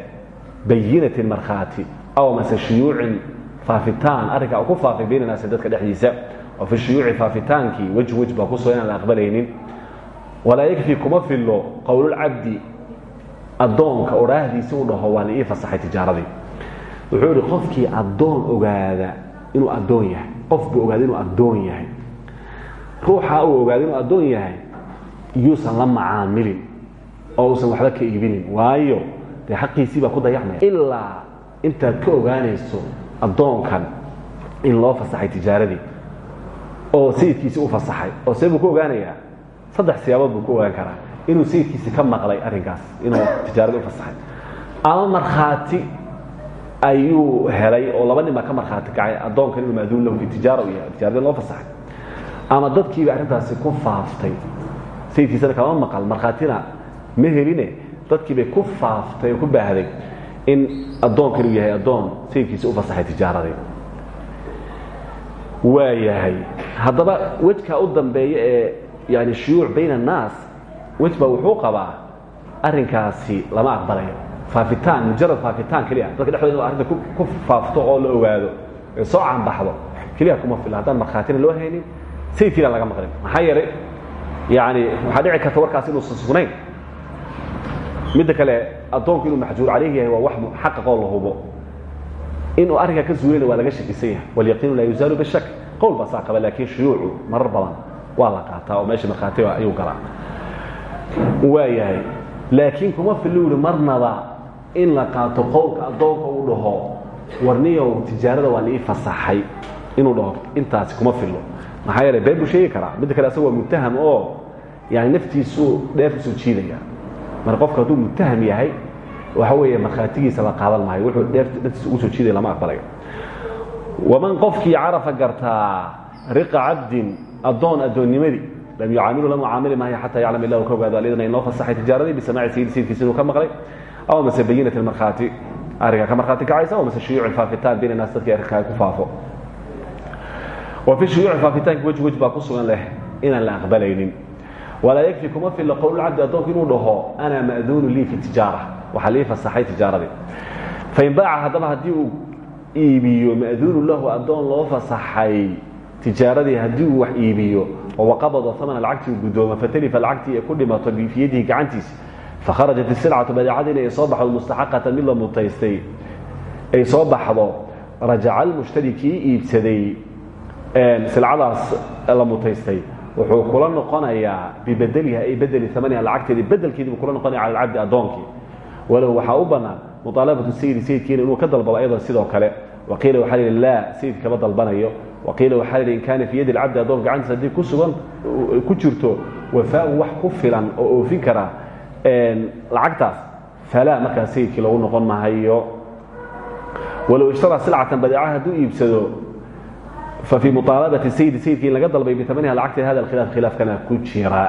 S1: bayinatin markhaati aw amase shuyuucin faafitaan arrinka uu ku faafay bayna dadka dhexdiisa oo fi shuyuuci faafitaankii wej wej baa ku soo inaan la aqbalaynin. Walaa yakfi kuma fillo qowlulcabdi addoonka odhaahdiisi u dhaho waa la ii fasaxay tijaaradii. Wuxuu idhi qofkii addoon ogaada inuu addoon yahay qof buu ogaada inuu addoon yahay ruuxa uu ogaada inuu addoon yahay yuusan la macaamilin oo uusan waxba ka iibinin. Waayo dee xaqiisii baa ku dayacmaya. Ilaa intaad ka ogaanayso addoonkan in loo fasaxay tijaaradii oo sayidkiisii u fasaxay oo see buu ku ogaanayaa saddex siyaabood buu ku ogaan karaa inuu sayidkiisi ka maqlay arrinkaas inuu tijaaradii u fasaxay. Ama markhaati ayuu helay oo laba nin baa ka markhaati kacay addoonkan inuu maaduun lahu tijaara u yahay tijaaradii loo fasaxay. Ama dadkiiba arrintaasi ku faaftay. Sayidkiisana kama maqal markhaatina ma heline dadkii bay ku faaftay oo ku baahday in addoonkan uu yahay addoon sayidkiisi u fasaxay tijaaradii waa yahay. Haddaba wejka u dambeeya ee yani shuyuuc bayna annaas wejba wuxuu qabaa arrinkaasi lama aqbalayo faafitaan mujarad faafitaan keliya. Dadka dhexdooda inu arrinta ku faafto oo la ogaado ee soo caanbaxdo keliya kuma fila haddaan markhaatina loo haynin sayidkiina laga maqlin. Maxaa yeelay yani waxaa dhici karta warkaas inuusan sugnayn midda kale addoonku inuu maxjuur calayh yahay waa wax xaqaqoo la hubo. Inuu arrinkaa ka zuulayna waa laga shakisan yahay. Walyaqiinu laa yuzaalu bishak. Qowl baa saa qaba laakiin shuyuucu marar badan waa la qaataa oo meesha markhaatiga ayuu galaa waa yahay laakiin kuma filo uri marnaba in la qaato qowlka addoonka uu dhaho. Warniyow tijaarada waa la ii fasaxay inuu dhaho. Intaasi kuma filo maxaa yeelay been buu sheegi karaa. Midda kale asaga waa muttaham oo yani naftiisu dheef u soo jiidaya. Marka qofka hadduu muttaham yahay waxa weeye markhaatigiisa la qaadan maayo. Wuxuu dheef naftiisa ugu soo jiidaya lama aqbalayo waman qofkii carafa gartaa riqa cabdin addoon addoonnimadii lam yucaamilu la mucaamili maayo xataa yaclam ilah ka ogaado alidna inoo fasaxay tijaaradii bisamaaci sayidi sayidkiisa inuu ka maqlay aw mase bayinat markhaati ariga ka markhaati kacaysa aw mase shuyuuc faafitaan bayna naas dadkii arrinkaa ku faafo. Wa fi shuyuuci faafitaanki wej wej baa ku sugan leh inaan la aqbalaynin. Walaa yakfi kuma filla qowlulcabdi addoonku inuu dhaho ana ma'duunu lii fi tijaara waxaa lii fasaxay tijaaradii fain baaca haddaba haddii uu iibiyo ma'duunu lahu addoon loo fasaxay tijaaradii haddii uu wax iibiyo waqabada amana lacagtii uu gudoomo fatalifa lacagtii ay ku dhimato fii yadihi gacantiisa fakharajat isilcatu badeecadiina ay soo baxdo mustaxaqatan mid la mutaystay ay soo baxdo rajaca almushtari kii iibsaday silcadaas la mutaystay wuxuu kula noqonayaa bibedeliha ay bedeli amaniha lacagteedii bedelkeedii buu kula noqonaya cala alcabdi addoonkii walow waxaa u bannaan muطaalabatu sayidi sayidkiina inuu ka dalbado ayadoo sidoo kale waqiila waxaa lihi laa sayid kama dalbanayo waqiila waxaa lihi in kaana fii yadi alcabdi addoon gacantiisa haddii ku sugan ku jirto wafaau wax ku filan oo oofin kara lacagtaas falaa markaa sayidkii lagu noqon mahayo walow ishtaraa silcatan badeeca hadduu iibsado fafii muaalabati sayidi sayidkii in laga dalbay biamaniha lacagteed hada khilaaf khilaafkana ku jira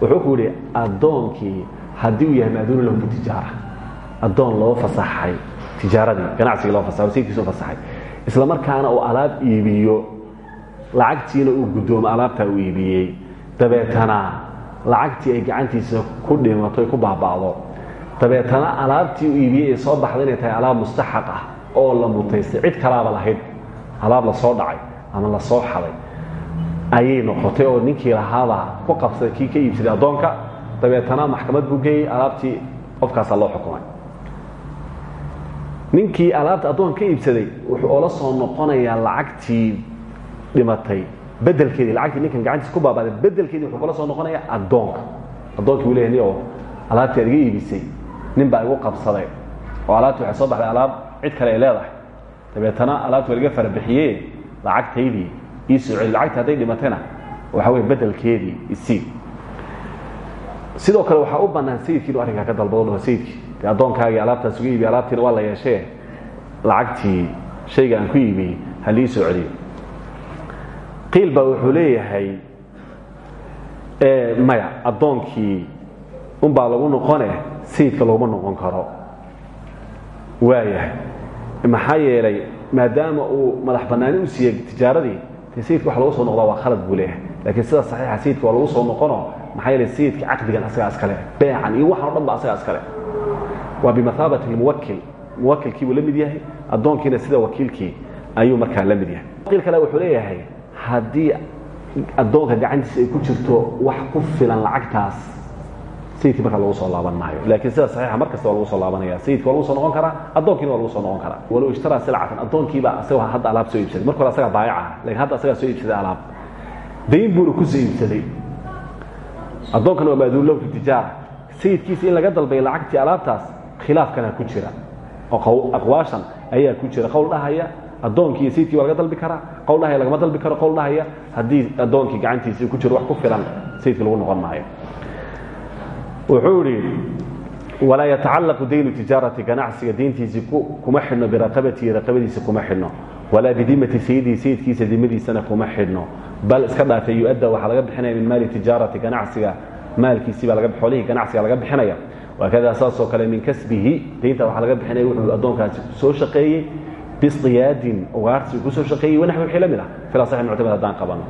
S1: wuxuu ku yihi addoonkii haddii uu yahay maaduunu lahu fi tijaara addoon loo fasaxay tijaaradii ganacsigii loo fasaxay sayidkiisa u fasaxay isla markaana uu alaab iibiyo lacagtiina uu guddoomo alaabtaa uu iibiyey. Dabeetana lacagtii ay gacantiisa ku dhimato ay ku baaba'do. Dabeetana alaabtii uu iibiyey ay soo baxda inay tahay alaab mustaxaq ah oo la mutaystay. Cid kalaaba lahayd alaab la soo dhacay ama la soo xaday. Ayay noqotay oo ninkii lahaabaa ku qabsaday kii ka iibsaday addoonka. Dabeetana maxkamad buu geeyey alaabtii qofkaasaa loo xukumay ninkii alaabta addoonka ka iibsaday wuxuu oola soo noqonayaa lacagtii dhimatay. Bedelkeedii lacagtii ninkan gacantiisa ku baabaaday bedelkeedii wuxuu kula soo noqonayaa addoonka. Addoonkii uu leeyahay ni oo alaabtii aad iga iibisay nin baa igu qabsaday. Oo alaabtii waxay soo baxday alaab cid kale ay leedahay. Dabeetana alaabti waa laga farabixiye lacagtaydii ii soo celi lacagta hadday dhimatayna waxa weye bedelkeedii isii sidoo kale waxaa u bannaan sayidkii inuu arrinkaa ka dalbado sayidkii dee addoonkaagii alaabtaas uga iibiye alaabtiina waa la yeeshee. Lacagtii shayga aan ku iibiyey ha lii soo celiyo. Qiil baa wuxuu leeyahay maya addoonkii unbaa lagu noqone sayidka looma noqon karo. Waayahay. Maxaa yeelay maadaama uu madax bannaani u siiyey tijaaradii dee sayidka wax lagu soo noqdaa waa khalad buu leeyahay. Laakiin sida saxiixa sayidka waa lagu soo noqono maxaa yeelay sayidka caqdigan asagaa iskale beecan iyo waxan o dhan ba asagaa iskale waa bimathaabati lmuwakil muwakilkii buu la mid yahay addoonkiina sida wakiilkii ayuu markaa la mid yahay. Wakiil kale wuxuu leeyahay haddii addoonka gacantiisa ay ku jirto wax ku filan lacagtaas sayidkii markaa lagu soo laaban maayo. Laakiin sida saxiixa mar kasta waa lagu soo laabanaya sayidka waa lagu soo noqon karaa addoonkiina waa lagu soo noqon karaa. Walow ishtaraa silcatan addoonkiibaa asaga hadda alaab soo iibsaday. Marka hore asagaa baayaca laakiin hadda asagaa soo iibsaday alaab. Dayn buuna ku soo iibsaday. Addoonkana waa fi tijaara. Sayidkiisa in laga dalbay lacagtii alaabtaas khilaafkana ku jira aqwaashan ayaa ku jira. Qowl dhahaya addoonkii iyo sayidkii waa laga dalbi karaa. Qowl dhahaya lagama dalbi karo. Qowl dhahaya haddii addoonkii gacantiisa ku jiro wax ku filan sayidka lagu noqon maayo. Wuxuu idhi walaa yatacallaqu daynu tijaarati ganacsiga diintiisii kuma xidhno biraqabatihi raqabadiisa kuma xidhno. Walaa bidimati sayidihi sayidkiisa dimadiisana kuma xidhno. Bal iska dhaafay yu-adda waxaa laga bixinaya min maali tijaarati ganacsiga maalkiisiibaa laga xoolihii ganacsiga laga bixinaya waakada saasoo kale min kasbihi. Daynta waxaa laga bixinaya wuxuu addoonkaasi soo shaqeeyey bistiyaadin ugaarsi ku soo shaqeeyey wanaxwi wixii la mid ah. Fila saxi muctamad haddaan qabano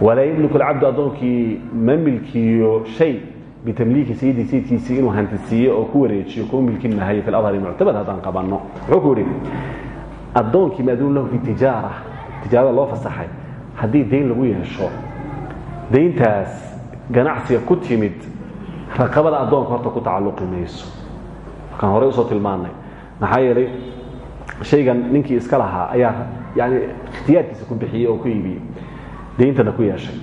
S1: walaa yamliku alcabdu addoonkii ma milkiyo shay bitamliiki sayidi sayidkiisii inuu hantisiiyo oo ku wareejiyo kuu milkin mahayo fi ladhari muctamad haddaan qabanno wuxuu ku yidhi addoonkii maaduun lahu fi tijaara tijaarada loo fasaxay haddii dayn lagu yeesho dayntaas ganacsiga ku timid raqabada addoonka horta ku tacalluqi mayso. Markaan horey u soo tilmaannay maxaa yeelay shaygan ninkii iska lahaa ayaa yani ikhtiyaarkiisa ku bixiyey oo ku iibiyey dayntana ku yeeshay.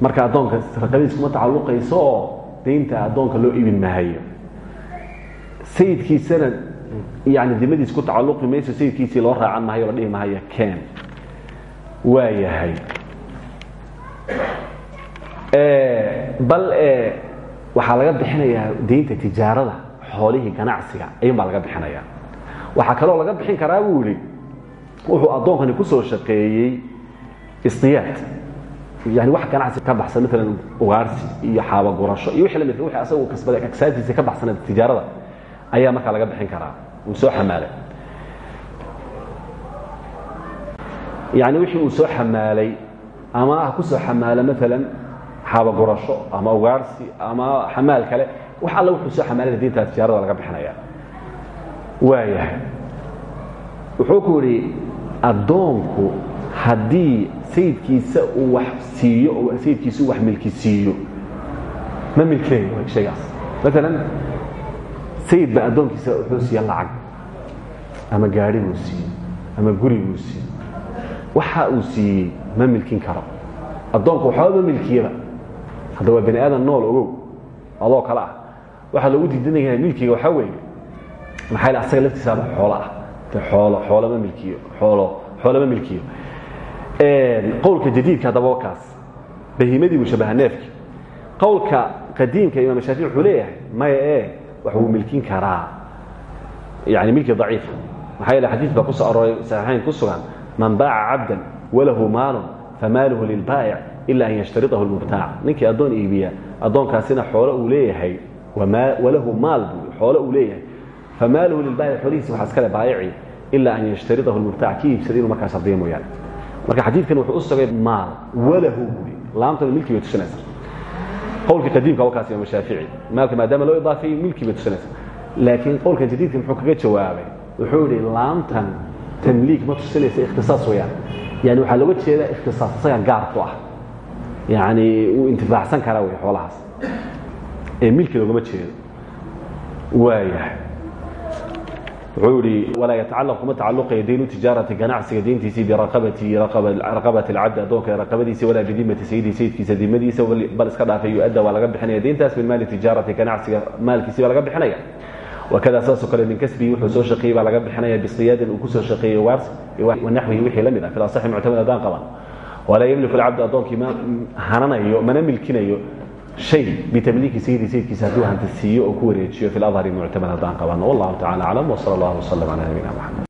S1: Marka addoonka raqabadiis kuma tacalluqayso oo daynta addoonka loo iibin mahayo sayidkiisana yani dimadiis ku tacalluqi mayso sayidkiisii loo raacan mahayo la dhihi mahayo ken waa yahay. Bal waxaa laga bixinayaa daynta tijaarada xoolihii ganacsiga ayun baa laga bixinaya. Waxaa kaloo laga bixin karaa buu yihi wuxuu addoonkani ku soo shaqeeyey istiyaad yani wax ganacsi ka baxsan maalan ugaarsi iyo xaabagurasho iyo wixii la midka wixii asagu kasbaday agsaatiisa ka baxsanada tijaarada ayaa markaa laga bixin karaa. Uu soo xamaalay. Yani wixii uu soo xamaalay ama ha ku soo xamaala maalan xaabagurasho ama ugaarsi ama xamaal kale wax alla wuxuu soo xamaalana diintaa tijaarada laga bixinaya. Waayahay. Wuxuu ku yidhi addoonku haddii sayidkiisa uu wax siiyo oo sayidkiisa uu wax milki siiyo ma milkilayo shaygaas maalan sayid baa addoonkiisa wuxuu siiya lacag ama gaari buu siiyey ama guri buu siiyey. Waxa uu siiyey ma milkin karo. Addoonku waxba ma milkiyaba hadda waa bani aadan nool ogow adoo kale ah. Waxaa loogu diidanayaa milkiga waxaa weeye maxaa asaga laftiisaaba xoolo ah. De xoolo xoolo ma milkiyo xoolo xoolo ma milkiyo. Qowlka jadiidka haddaba wakaas bahiimadii buu shabaha neefki. Qowlka qadiimka imaam shaafici wuxuu leeyahay maya ee wax wuu milkin karaa. Yani milki daciifa maxaa yeele xadiid baa ku soo arooray saxiixayn ku sugan man baaca cabdan walahu maalun famaaluhu lilbaa'ic ila an yashtariطahu lmubtaac ninkii addoon iibiya addoonkaasina xoolo uu leeyahay walahu maal buu xoolo uu leeyahay famaaluhu lilbaa'ic xoolihiisi waxaa iskale baa'ici ila an yashtariطahu lmubtaac kii iibsaday inuu markaa shardiya mooyaane marka xadiidkan wuxuu u sugay maal walahu buri laamtana milki bay tusinaysa qowlkii qadiimka wakaas imaam shaafici maalka maadaama loo idaafeeyey milki bay tusinaysa laakiin qowlkan jadiidka muxuu kaga jawaabay wuxuu yidhi laamtan tamliik ma tusinaysa ikhtisaas weyaan yani waxaa looga jeedaa ikhtisaas isaga gaar ku ah yani uu intifaacsan karaa wey xoolahaas. Ee milki loogama jeedo. Waayahay. Wuxuu yihi walaa yatacalaq kuma tacaluqaya daynu tijaarati ganacsiga deyntiisii biraqabati raqabati alcabdi addoonka raqabadiisa walaa bidimati sayidi sayidkiisa dimadiisa bal iska dhaafay yu-adda waa laga bixinaya deyntaas min maali tijaarati ganacsiga maalkiisii baa laga bixinaya. Wakada saasoo kale min kasbihi wuxuu soo shaqeeyey baa laga bixinaya bisiyaadin uu ku soo shaqeeyey waars wanaxwihi wixii la mid ah fi asaxi muctamad haddaan qaban walaa yamliku alcabdu addoonkii ma hananayo mana milkinayo. Shay bitamliiki sayidi sayidkiisa hadduu hanti siiyo oo ku wareejiyo fi ladhari muctamad haddaan qaban wallahu tacala aclam wsala allahu wasalam cala nabiyina maxamed